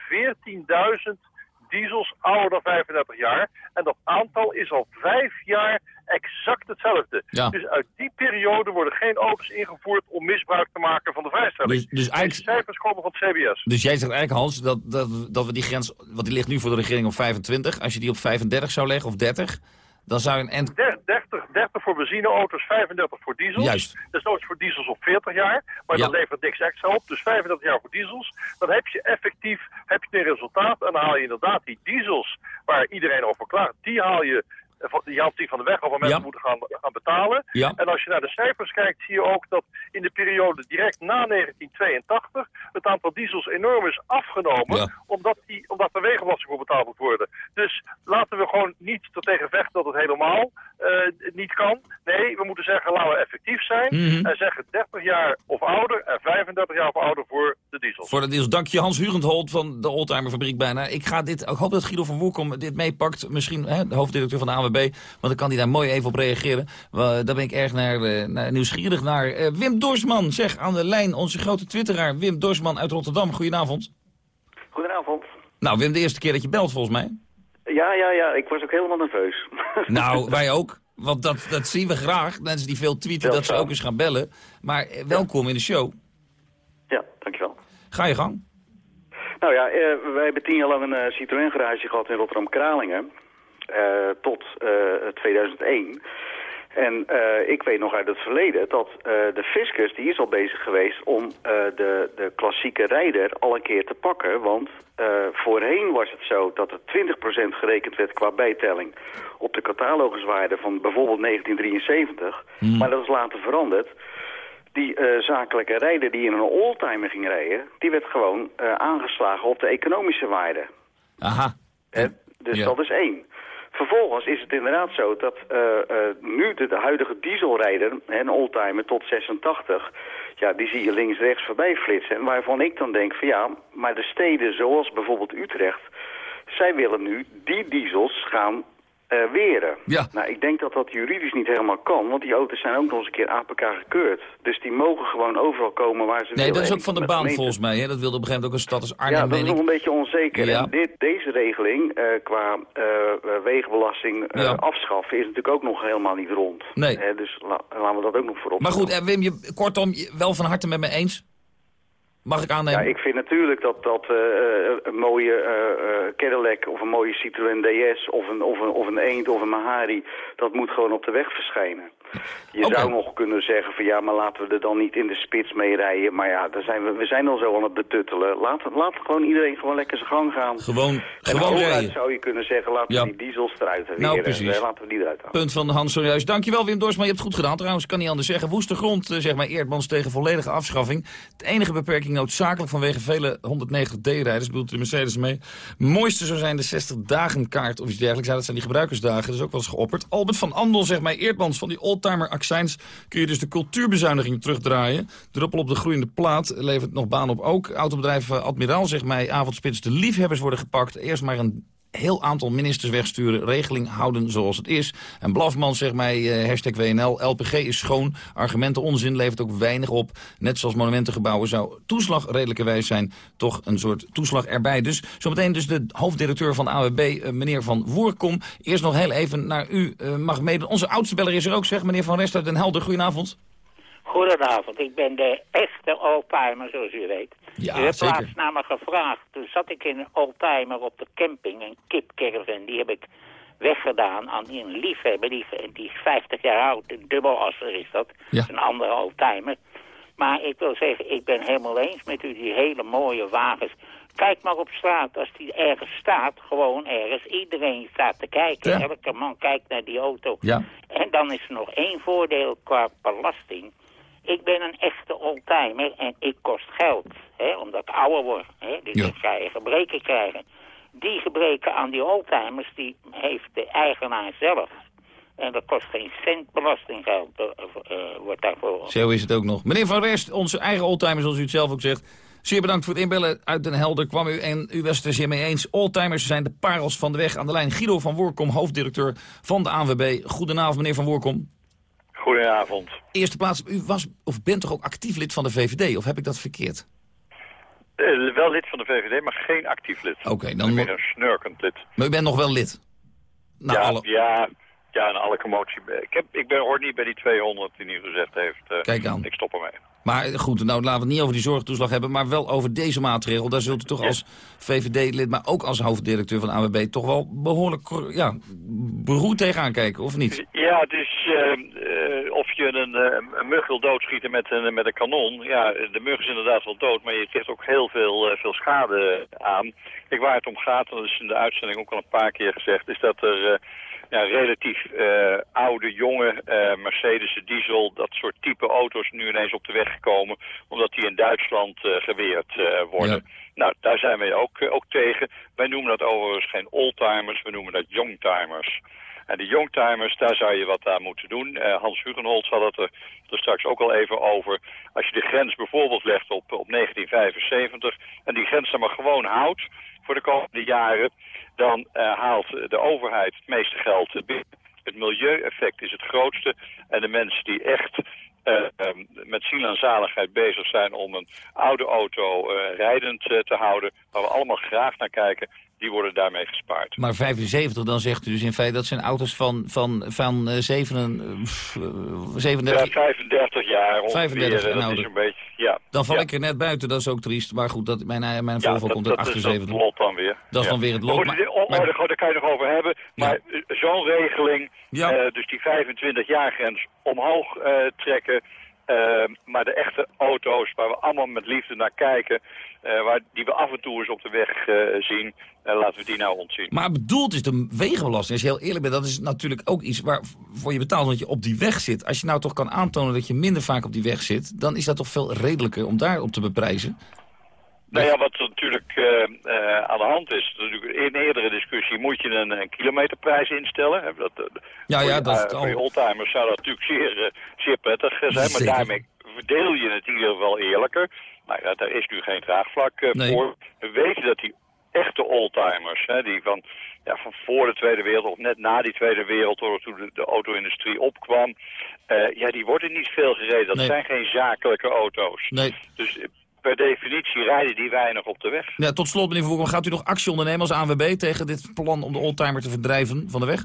14.000 diesels ouder dan 35 jaar. En dat aantal is al vijf jaar exact hetzelfde. Ja. Dus uit die periode worden geen auto's ingevoerd om misbruik te maken van de vrijstelling. Dus, dus eigenlijk... De cijfers komen van het CBS. Dus jij zegt eigenlijk, Hans, dat, dat, dat we die grens, want die ligt nu voor de regering op 25. Als je die op 35 zou leggen, of 30, dan zou een... End... 30, 30 voor benzineauto's, 35 voor diesels. Juist. Dus nooit voor diesels op 40 jaar, maar Ja. dat levert niks extra op. Dus 35 jaar voor diesels. Dan heb je effectief heb je een resultaat en dan haal je inderdaad die diesels waar iedereen over klaagt, die haal je... eh, van- de weg waar mensen Ja. moeten gaan, gaan betalen. Ja. En als je naar de cijfers kijkt, zie je ook dat in de periode direct na 1982 het aantal diesels enorm is afgenomen, Ja. omdat, die, omdat de wegenbelasting voor betaald moet worden. Dus laten we gewoon niet er tegen vechten dat het helemaal eh, niet kan. Nee, we moeten zeggen, laten we effectief zijn Mhm. en zeggen 30 jaar of ouder en 35 jaar of ouder voor de diesels. Voor de deals. Dank je Hans Hugenthold van de Oldtimerfabriek bijna. Ik, ga dit, ik hoop dat Guido van Woerkom dit meepakt. Misschien hè, de hoofddirecteur van de Want dan kan hij daar mooi even op reageren. Daar ben ik erg naar, eh, naar nieuwsgierig naar. Eh, Wim Dorsman, zeg aan de lijn. Onze grote twitteraar Wim Dorsman uit Rotterdam. Goedenavond. Goedenavond. Nou Wim, de eerste keer dat je belt volgens mij. Ja, ja, ja, ik was ook helemaal nerveus. Nou, wij ook. Want dat, dat zien we graag. Mensen die veel tweeten dat ze ook eens gaan bellen. Maar eh, welkom in de show. Ja, dankjewel. Ga je gang. Nou ja, eh, wij hebben tien jaar lang een eh, Citroën garage gehad in Rotterdam-Kralingen. Eh, tot eh, 2001. En eh, ik weet nog uit het verleden dat eh, de fiscus die is al bezig geweest om eh, de, de klassieke rijder al een keer te pakken. Want eh, voorheen was het zo dat er 20% gerekend werd qua bijtelling op de cataloguswaarde van bijvoorbeeld 1973. Maar dat is later veranderd. Die eh, zakelijke rijder die in een oldtimer ging rijden, die werd gewoon eh, aangeslagen op de economische waarde. Aha. Hè? Dus Ja. dat is één. Vervolgens is het inderdaad zo dat eh, eh, nu de, huidige dieselrijder, een oldtimer tot 86, ja, die zie je links-rechts voorbij flitsen. En waarvan ik dan denk van ja, maar de steden zoals bijvoorbeeld Utrecht, zij willen nu die diesels gaan eh, weren. Ja. Nou, ik denk dat dat juridisch niet helemaal kan, want die auto's zijn ook nog eens een keer APK gekeurd. Dus die mogen gewoon overal komen waar ze Nee, willen. dat is ook van de baan volgens mij. Hè? Dat wilde op een gegeven moment ook een stad als Arnhem. ja, dat is nog een beetje onzeker. Ja. En dit, deze regeling eh, qua eh, wegenbelasting Ja. afschaffen is natuurlijk ook nog helemaal niet rond. Nee. Dus la- laten we dat ook nog voorop Maar goed, Wim, je, kortom, wel van harte met me eens? Mag ik Ja, aannemen? ik vind natuurlijk dat, dat eh, eh, een mooie eh, Cadillac of een mooie Citroën DS of een, of, een, of een Eend of een Mahari, dat moet gewoon op de weg verschijnen. Je zou nog kunnen zeggen van ja, maar laten we er dan niet in de spits mee rijden. Maar ja, daar zijn we, we zijn al zo aan het betuttelen. Laat, laat gewoon iedereen gewoon lekker zijn gang gaan. Gewoon, en gewoon rijden. zou je kunnen zeggen, laten Ja. we die diesels eruit. Nou, precies. laten we die eruit halen. Punt van Hans zojuist. Dankjewel Wim Dorsman, je hebt het goed gedaan. Trouwens, kan niet anders zeggen. Woeste grond, eh, zeg maar, Eerdmans tegen volledige afschaffing. De enige beperking noodzakelijk vanwege vele 190D-rijders, bedoelt de Mercedes mee. Mooiste zou zijn de 60-dagen kaart of iets dergelijks. Ja, dat zijn die gebruikersdagen, dat is ook wel eens geopperd. Albert van Andel, zeg maar, Eerdmans van die oldtimer accijns... kun je dus de cultuurbezuiniging terugdraaien. Druppel op de groeiende plaat levert nog baan op ook. Autobedrijf eh, Admiraal, zegt mij, avondspits, de liefhebbers worden gepakt. Eerst maar een heel aantal ministers wegsturen, regeling houden zoals het is. En Blafman zegt mij, eh, hashtag WNL, LPG is schoon, argumenten onzin, levert ook weinig op. Net zoals monumentengebouwen zou toeslag redelijkerwijs zijn, toch een soort toeslag erbij. Dus zometeen dus de hoofddirecteur van AWB, eh, meneer Van Woerkom. Eerst nog heel even naar u, eh, mag mede. Onze oudste beller is er ook, zeg meneer Van Rest uit Den Helder. Goedenavond. Goedenavond, ik ben de echte oldtimer, zoals u weet. Ja, u hebt zeker. laatst naar me gevraagd. Toen zat ik in een oldtimer op de camping, een kipcaravan. Die heb ik weggedaan aan een liefhebber. Die, die is 50 jaar oud, een dubbelasser is dat. Ja. Een andere oldtimer. Maar ik wil zeggen, ik ben helemaal eens met u, die hele mooie wagens. Kijk maar op straat, als die ergens staat, gewoon ergens. Iedereen staat te kijken. Ja. Elke man kijkt naar die auto. Ja. En dan is er nog één voordeel qua belasting. Ik ben een echte oldtimer en ik kost geld. Hè, omdat ik ouder word. Hè, dus Ja. ik ga je gebreken krijgen. Die gebreken aan die oldtimers, die heeft de eigenaar zelf. En dat kost geen cent belastinggeld, eh, wordt daarvoor. Zo is het ook nog. Meneer Van Rest, onze eigen oldtimer, zoals u het zelf ook zegt. Zeer bedankt voor het inbellen uit Den Helder. Kwam u en u was het er zeer mee eens. Oldtimers zijn de parels van de weg aan de lijn. Guido van Woerkom, hoofddirecteur van de ANWB. Goedenavond, meneer van Woerkom. Goedenavond. Eerste plaats, u was of bent toch ook actief lid van de VVD? Of heb ik dat verkeerd? Eh, wel lid van de VVD, maar geen actief lid. Oké, dan Ik ben een snurkend lid. Maar u bent nog wel lid? Nou, ja, alle... ja, ja, en alle commotie. Ik, heb, ik ben, hoor niet bij die 200 die nu gezegd heeft. eh, Kijk aan. Ik stop ermee. Maar goed, nou laten we het niet over die zorgtoeslag hebben, maar wel over deze maatregel. Daar zult u toch als VVD-lid, maar ook als hoofddirecteur van AWB... toch wel behoorlijk ja, beroerd tegenaan kijken, of niet? Ja, het is eh, eh, of je een, een mug wil doodschieten met een, met een kanon. Ja, de mug is inderdaad wel dood, maar je krijgt ook heel veel, veel schade aan. Kijk, waar het om gaat, en dat is in de uitzending ook al een paar keer gezegd... is dat er ja, relatief eh, oude, jonge eh, Mercedes diesel... dat soort type auto's nu ineens op de weg gekomen... omdat die in Duitsland eh, geweerd worden. Nou, daar zijn wij ook, ook tegen. Wij noemen dat overigens geen oldtimers, we noemen dat youngtimers. En de youngtimers, daar zou je wat aan moeten doen. Eh, Hans Hugenholz had het er, er straks ook al even over. Als je de grens bijvoorbeeld legt op, op 1975 en die grens dan maar gewoon houdt voor de komende jaren, dan eh, haalt de overheid het meeste geld binnen. Het milieueffect is het grootste en de mensen die echt eh, ehm, met ziel en zaligheid bezig zijn om een oude auto rijdend te houden, waar we allemaal graag naar kijken, die worden daarmee gespaard. Maar 75, dan zegt u dus in feite dat zijn auto's van, van, van zeven, eh, pff, eh, 37... Ja, 35 jaar ongeveer. 35 en eh, dat ouder. is een beetje, ja. Dan val ja. ik er net buiten, dat is ook triest. Maar goed, dat, mijn, eh, mijn Volvo dat, komt er dat is 78. het lot dan weer. Dat is dan weer het Maar lot. goed, Maar- oh, oh, maar- daar, kan je nog over hebben. Maar zo'n regeling, dus die 25 jaar grens omhoog trekken... eh, maar de echte auto's waar we allemaal met liefde naar kijken... eh, waar, die we af en toe eens op de weg eh, zien, eh, laten we die nou ontzien. Maar bedoeld is de wegenbelasting, als je heel eerlijk bent... dat is natuurlijk ook iets waarvoor je betaalt omdat je op die weg zit. Als je nou toch kan aantonen dat je minder vaak op die weg zit... dan is dat toch veel redelijker om daar op te beprijzen? Nou ja, wat er natuurlijk eh, eh, aan de hand is, natuurlijk in een eerdere discussie moet je een, een kilometerprijs instellen. Dat, eh, Ja, ja, dat is Voor je oldtimers zou dat natuurlijk zeer, zeer prettig zijn, maar Zeker. daarmee verdeel je het in ieder geval eerlijker. Nou ja, daar is nu geen draagvlak Nee. voor. We weten dat die echte oldtimers, hè, die van, ja, van voor de Tweede Wereldoorlog, net na die Tweede Wereldoorlog, toen de, de auto-industrie opkwam, ja, die worden niet veel gereden. Dat Nee. zijn geen zakelijke auto's. Nee. Dus per definitie rijden die weinig op de weg. Ja, tot slot, meneer Verwoekom, gaat u nog actie ondernemen als ANWB... tegen dit plan om de oldtimer te verdrijven van de weg?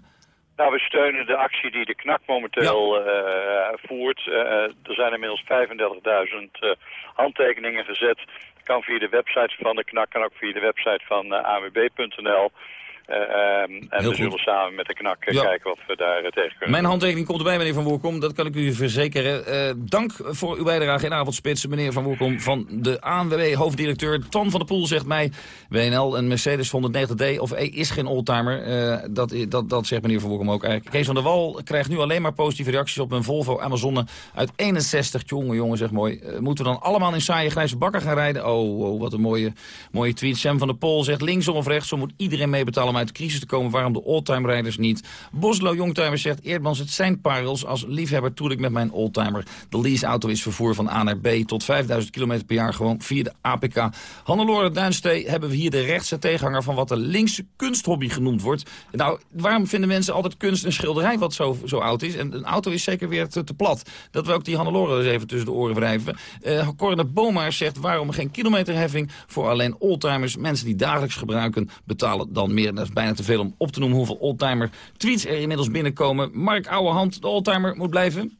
Nou, we steunen de actie die de KNAK momenteel eh, voert. Eh, er zijn inmiddels 35.000 eh, handtekeningen gezet. Dat kan via de website van de KNAK, kan ook via de website van awb.nl. Ehm, en we zullen samen met de knak eh, Ja. kijken wat we daar eh, tegen kunnen Mijn handtekening komt erbij, meneer Van Woerkom. Dat kan ik u verzekeren. Eh, dank voor uw bijdrage in Avondspits, meneer Van Woerkom van de ANWB. Hoofddirecteur Ton van der Poel zegt mij... WNL, een Mercedes 190D of E is geen oldtimer. Eh, dat, dat, dat zegt meneer Van Woerkom ook eigenlijk. Kees van der Wal krijgt nu alleen maar positieve reacties op een Volvo Amazone uit 61. Jongen, jongen, zeg mooi. Eh, moeten we dan allemaal in saaie grijze bakken gaan rijden? Oh, oh, wat een mooie, mooie tweet. Sam van der Pol zegt linksom of rechtsom moet iedereen meebetalen uit de crisis te komen. Waarom de oldtimer-rijders niet? Boslo Youngtimer zegt Eerdmans, het zijn parels. Als liefhebber toer ik met mijn oldtimer. De leaseauto is vervoer van A naar B tot 5000 km per jaar gewoon via de APK. Hannelore Duinstee hebben we hier de rechtse tegenhanger van wat de linkse kunsthobby genoemd wordt. Nou, waarom vinden mensen altijd kunst een schilderij wat zo, zo oud is? En een auto is zeker weer te, plat. Dat we ook die Hannelore eens even tussen de oren wrijven. Eh Corne Bomaar zegt waarom geen kilometerheffing voor alleen oldtimers. Mensen die dagelijks gebruiken betalen dan meer. Is bijna te veel om op te noemen hoeveel oldtimer tweets er inmiddels binnenkomen. Mark Ouwehand, de oldtimer moet blijven.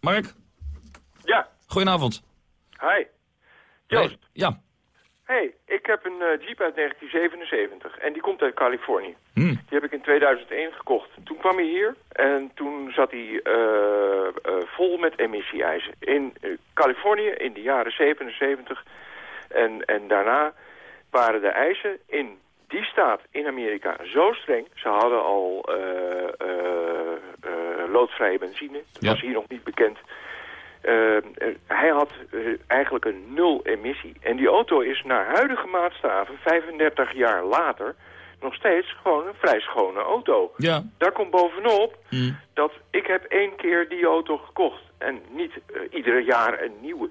Mark? Ja. Goedenavond. Hi. Joost. Ja. Hey, ik heb een eh, Jeep uit 1977 en die komt uit Californië. Hmm. Die heb ik in 2001 gekocht. Toen kwam hij hier en toen zat hij eh, eh, vol met emissie-eisen. In Californië in de jaren 77 en, en daarna waren de eisen in die staat in Amerika zo streng. Ze hadden al eh, eh, eh, loodvrije benzine. Dat Ja. was hier nog niet bekend. Hij had eigenlijk een nul emissie. En die auto is naar huidige maatstaven, 35 jaar later, nog steeds gewoon een vrij schone auto. Ja. Daar komt bovenop Hmm. dat ik heb één keer die auto gekocht. En niet iedere jaar een nieuwe.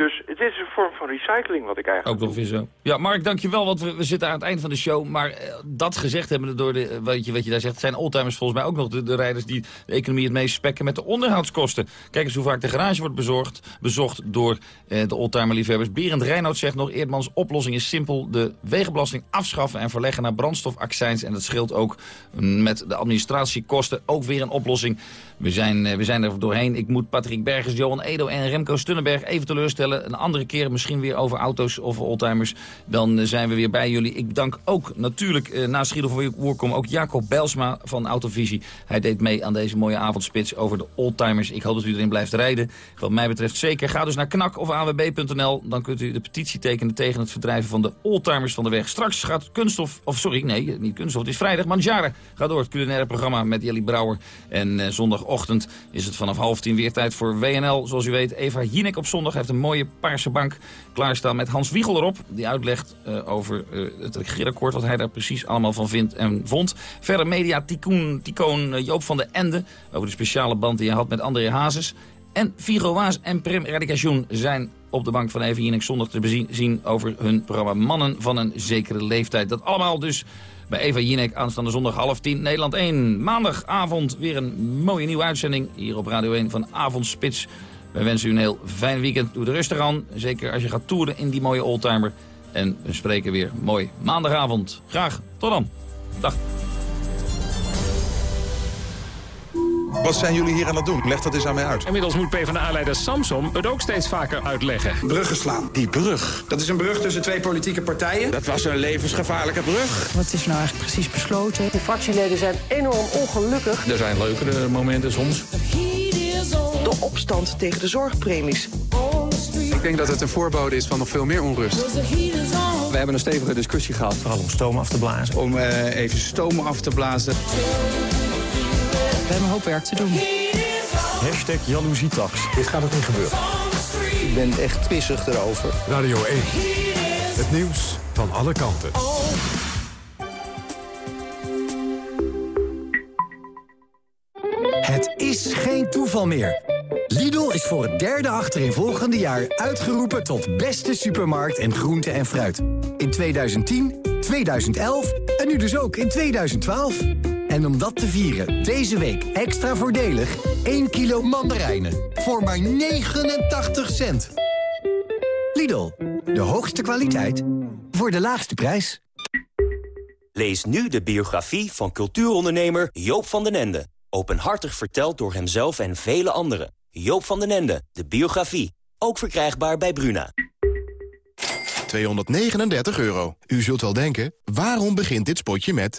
Dus het is een vorm van recycling wat ik eigenlijk Ook nog weer zo. Ja, Mark, dankjewel, want we, we zitten aan het eind van de show. Maar eh, dat gezegd hebben door de, eh, wat, je, wat je daar zegt, zijn oldtimers volgens mij ook nog de, de rijders die de economie het meest spekken met de onderhoudskosten. Kijk eens hoe vaak de garage wordt bezorgd, bezocht door eh, de oldtimerliefhebbers. Berend Reinoud zegt nog, Eerdmans oplossing is simpel. De wegenbelasting afschaffen en verleggen naar brandstofaccijns. En dat scheelt ook mm, met de administratiekosten. Ook weer een oplossing. We zijn, eh, we zijn er doorheen. Ik moet Patrick Bergers, Johan Edo en Remco Stunnenberg even teleurstellen. Een andere keer misschien weer over auto's of oldtimers. Dan eh, zijn we weer bij jullie. Ik dank ook natuurlijk eh, naast Guido van Woerkom ook Jacob Bijlsma van Autovisie. Hij deed mee aan deze mooie avondspits over de oldtimers. Ik hoop dat u erin blijft rijden. Wat mij betreft zeker. Ga dus naar knak of awb.nl. Dan kunt u de petitie tekenen tegen het verdrijven van de oldtimers van de weg. Straks gaat kunststof, of sorry, nee, niet kunststof. Het is vrijdag. Manjaren gaat door het culinaire programma met Jelly Brouwer. En eh, zondagochtend is het vanaf half tien weer tijd voor WNL. Zoals u weet, Eva Jinek op zondag heeft een mooie paarse bank klaarstaan met Hans Wiegel erop. Die uitlegt eh, over eh, het regeerakkoord, wat hij daar precies allemaal van vindt en vond. Verder media tycoon, tycoon eh, Joop van de Ende over de speciale band die hij had met André Hazes. En Vigo Waas en Prim Radication zijn op de bank van Eva Jinek zondag te zien over hun programma Mannen van een zekere leeftijd. Dat allemaal dus bij Eva Jinek aanstaande zondag half tien Nederland 1. Maandagavond weer een mooie nieuwe uitzending hier op Radio 1 van Avondspits. Wij wensen u een heel fijn weekend. Doe er rustig aan. Zeker als je gaat toeren in die mooie oldtimer. En we spreken weer mooi maandagavond. Graag. Tot dan. Dag. Wat zijn jullie hier aan het doen? Leg dat eens aan mij uit. Inmiddels moet PvdA-leider Samsom het ook steeds vaker uitleggen. Bruggen slaan. Die brug. Dat is een brug tussen twee politieke partijen. Dat was een levensgevaarlijke brug. Wat is er nou eigenlijk precies besloten? De fractieleden zijn enorm ongelukkig. Er zijn leukere momenten soms. De opstand tegen de zorgpremies. Ik denk dat het een voorbode is van nog veel meer onrust. We hebben een stevige discussie gehad. Vooral om stoom af te blazen. Om eh, even stoom af te blazen. We hebben een hoop werk te doen. Hashtag jaloezietax. Dit gaat ook niet gebeuren. Ik ben echt pissig erover. Radio 1. Het nieuws van alle kanten. Het is geen toeval meer. Lidl is voor het derde achterin jaar uitgeroepen tot beste supermarkt en groente en fruit. In 2010, 2011 en nu dus ook in 2012. En om dat te vieren, deze week extra voordelig 1 kilo mandarijnen voor maar 89 cent. Lidl, de hoogste kwaliteit voor de laagste prijs. Lees nu de biografie van cultuurondernemer Joop van den Ende. Openhartig verteld door hemzelf en vele anderen. Joop van den Ende, de biografie. Ook verkrijgbaar bij Bruna. 239 euro. U zult wel denken, waarom begint dit spotje met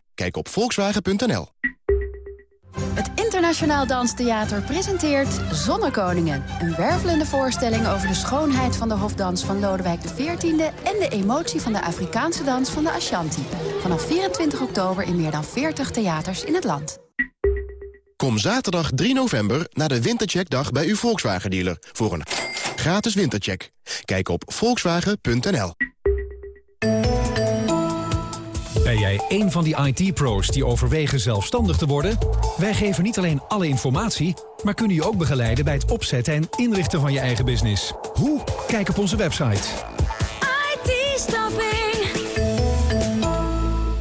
Kijk op volkswagen.nl. Het Internationaal Danstheater presenteert Zonnekoningen. Een wervelende voorstelling over de schoonheid van de hofdans van Lodewijk XIV... en de emotie van de Afrikaanse dans van de Ashanti. Vanaf 24 oktober in meer dan 40 theaters in het land. Kom zaterdag 3 november naar de Wintercheckdag bij uw Volkswagen-dealer... voor een gratis wintercheck. Kijk op volkswagen.nl. Ben jij een van die IT-pro's die overwegen zelfstandig te worden? Wij geven niet alleen alle informatie, maar kunnen je ook begeleiden bij het opzetten en inrichten van je eigen business. Hoe? Kijk op onze website. IT-staffing.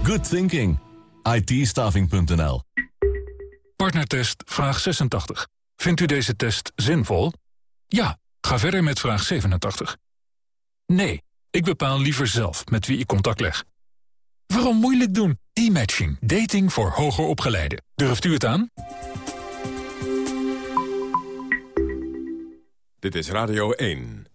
Good thinking. it Partnertest vraag 86. Vindt u deze test zinvol? Ja, ga verder met vraag 87. Nee, ik bepaal liever zelf met wie ik contact leg. Waarom moeilijk doen? E-matching. Dating voor hoger opgeleiden. Durft u het aan? Dit is Radio 1.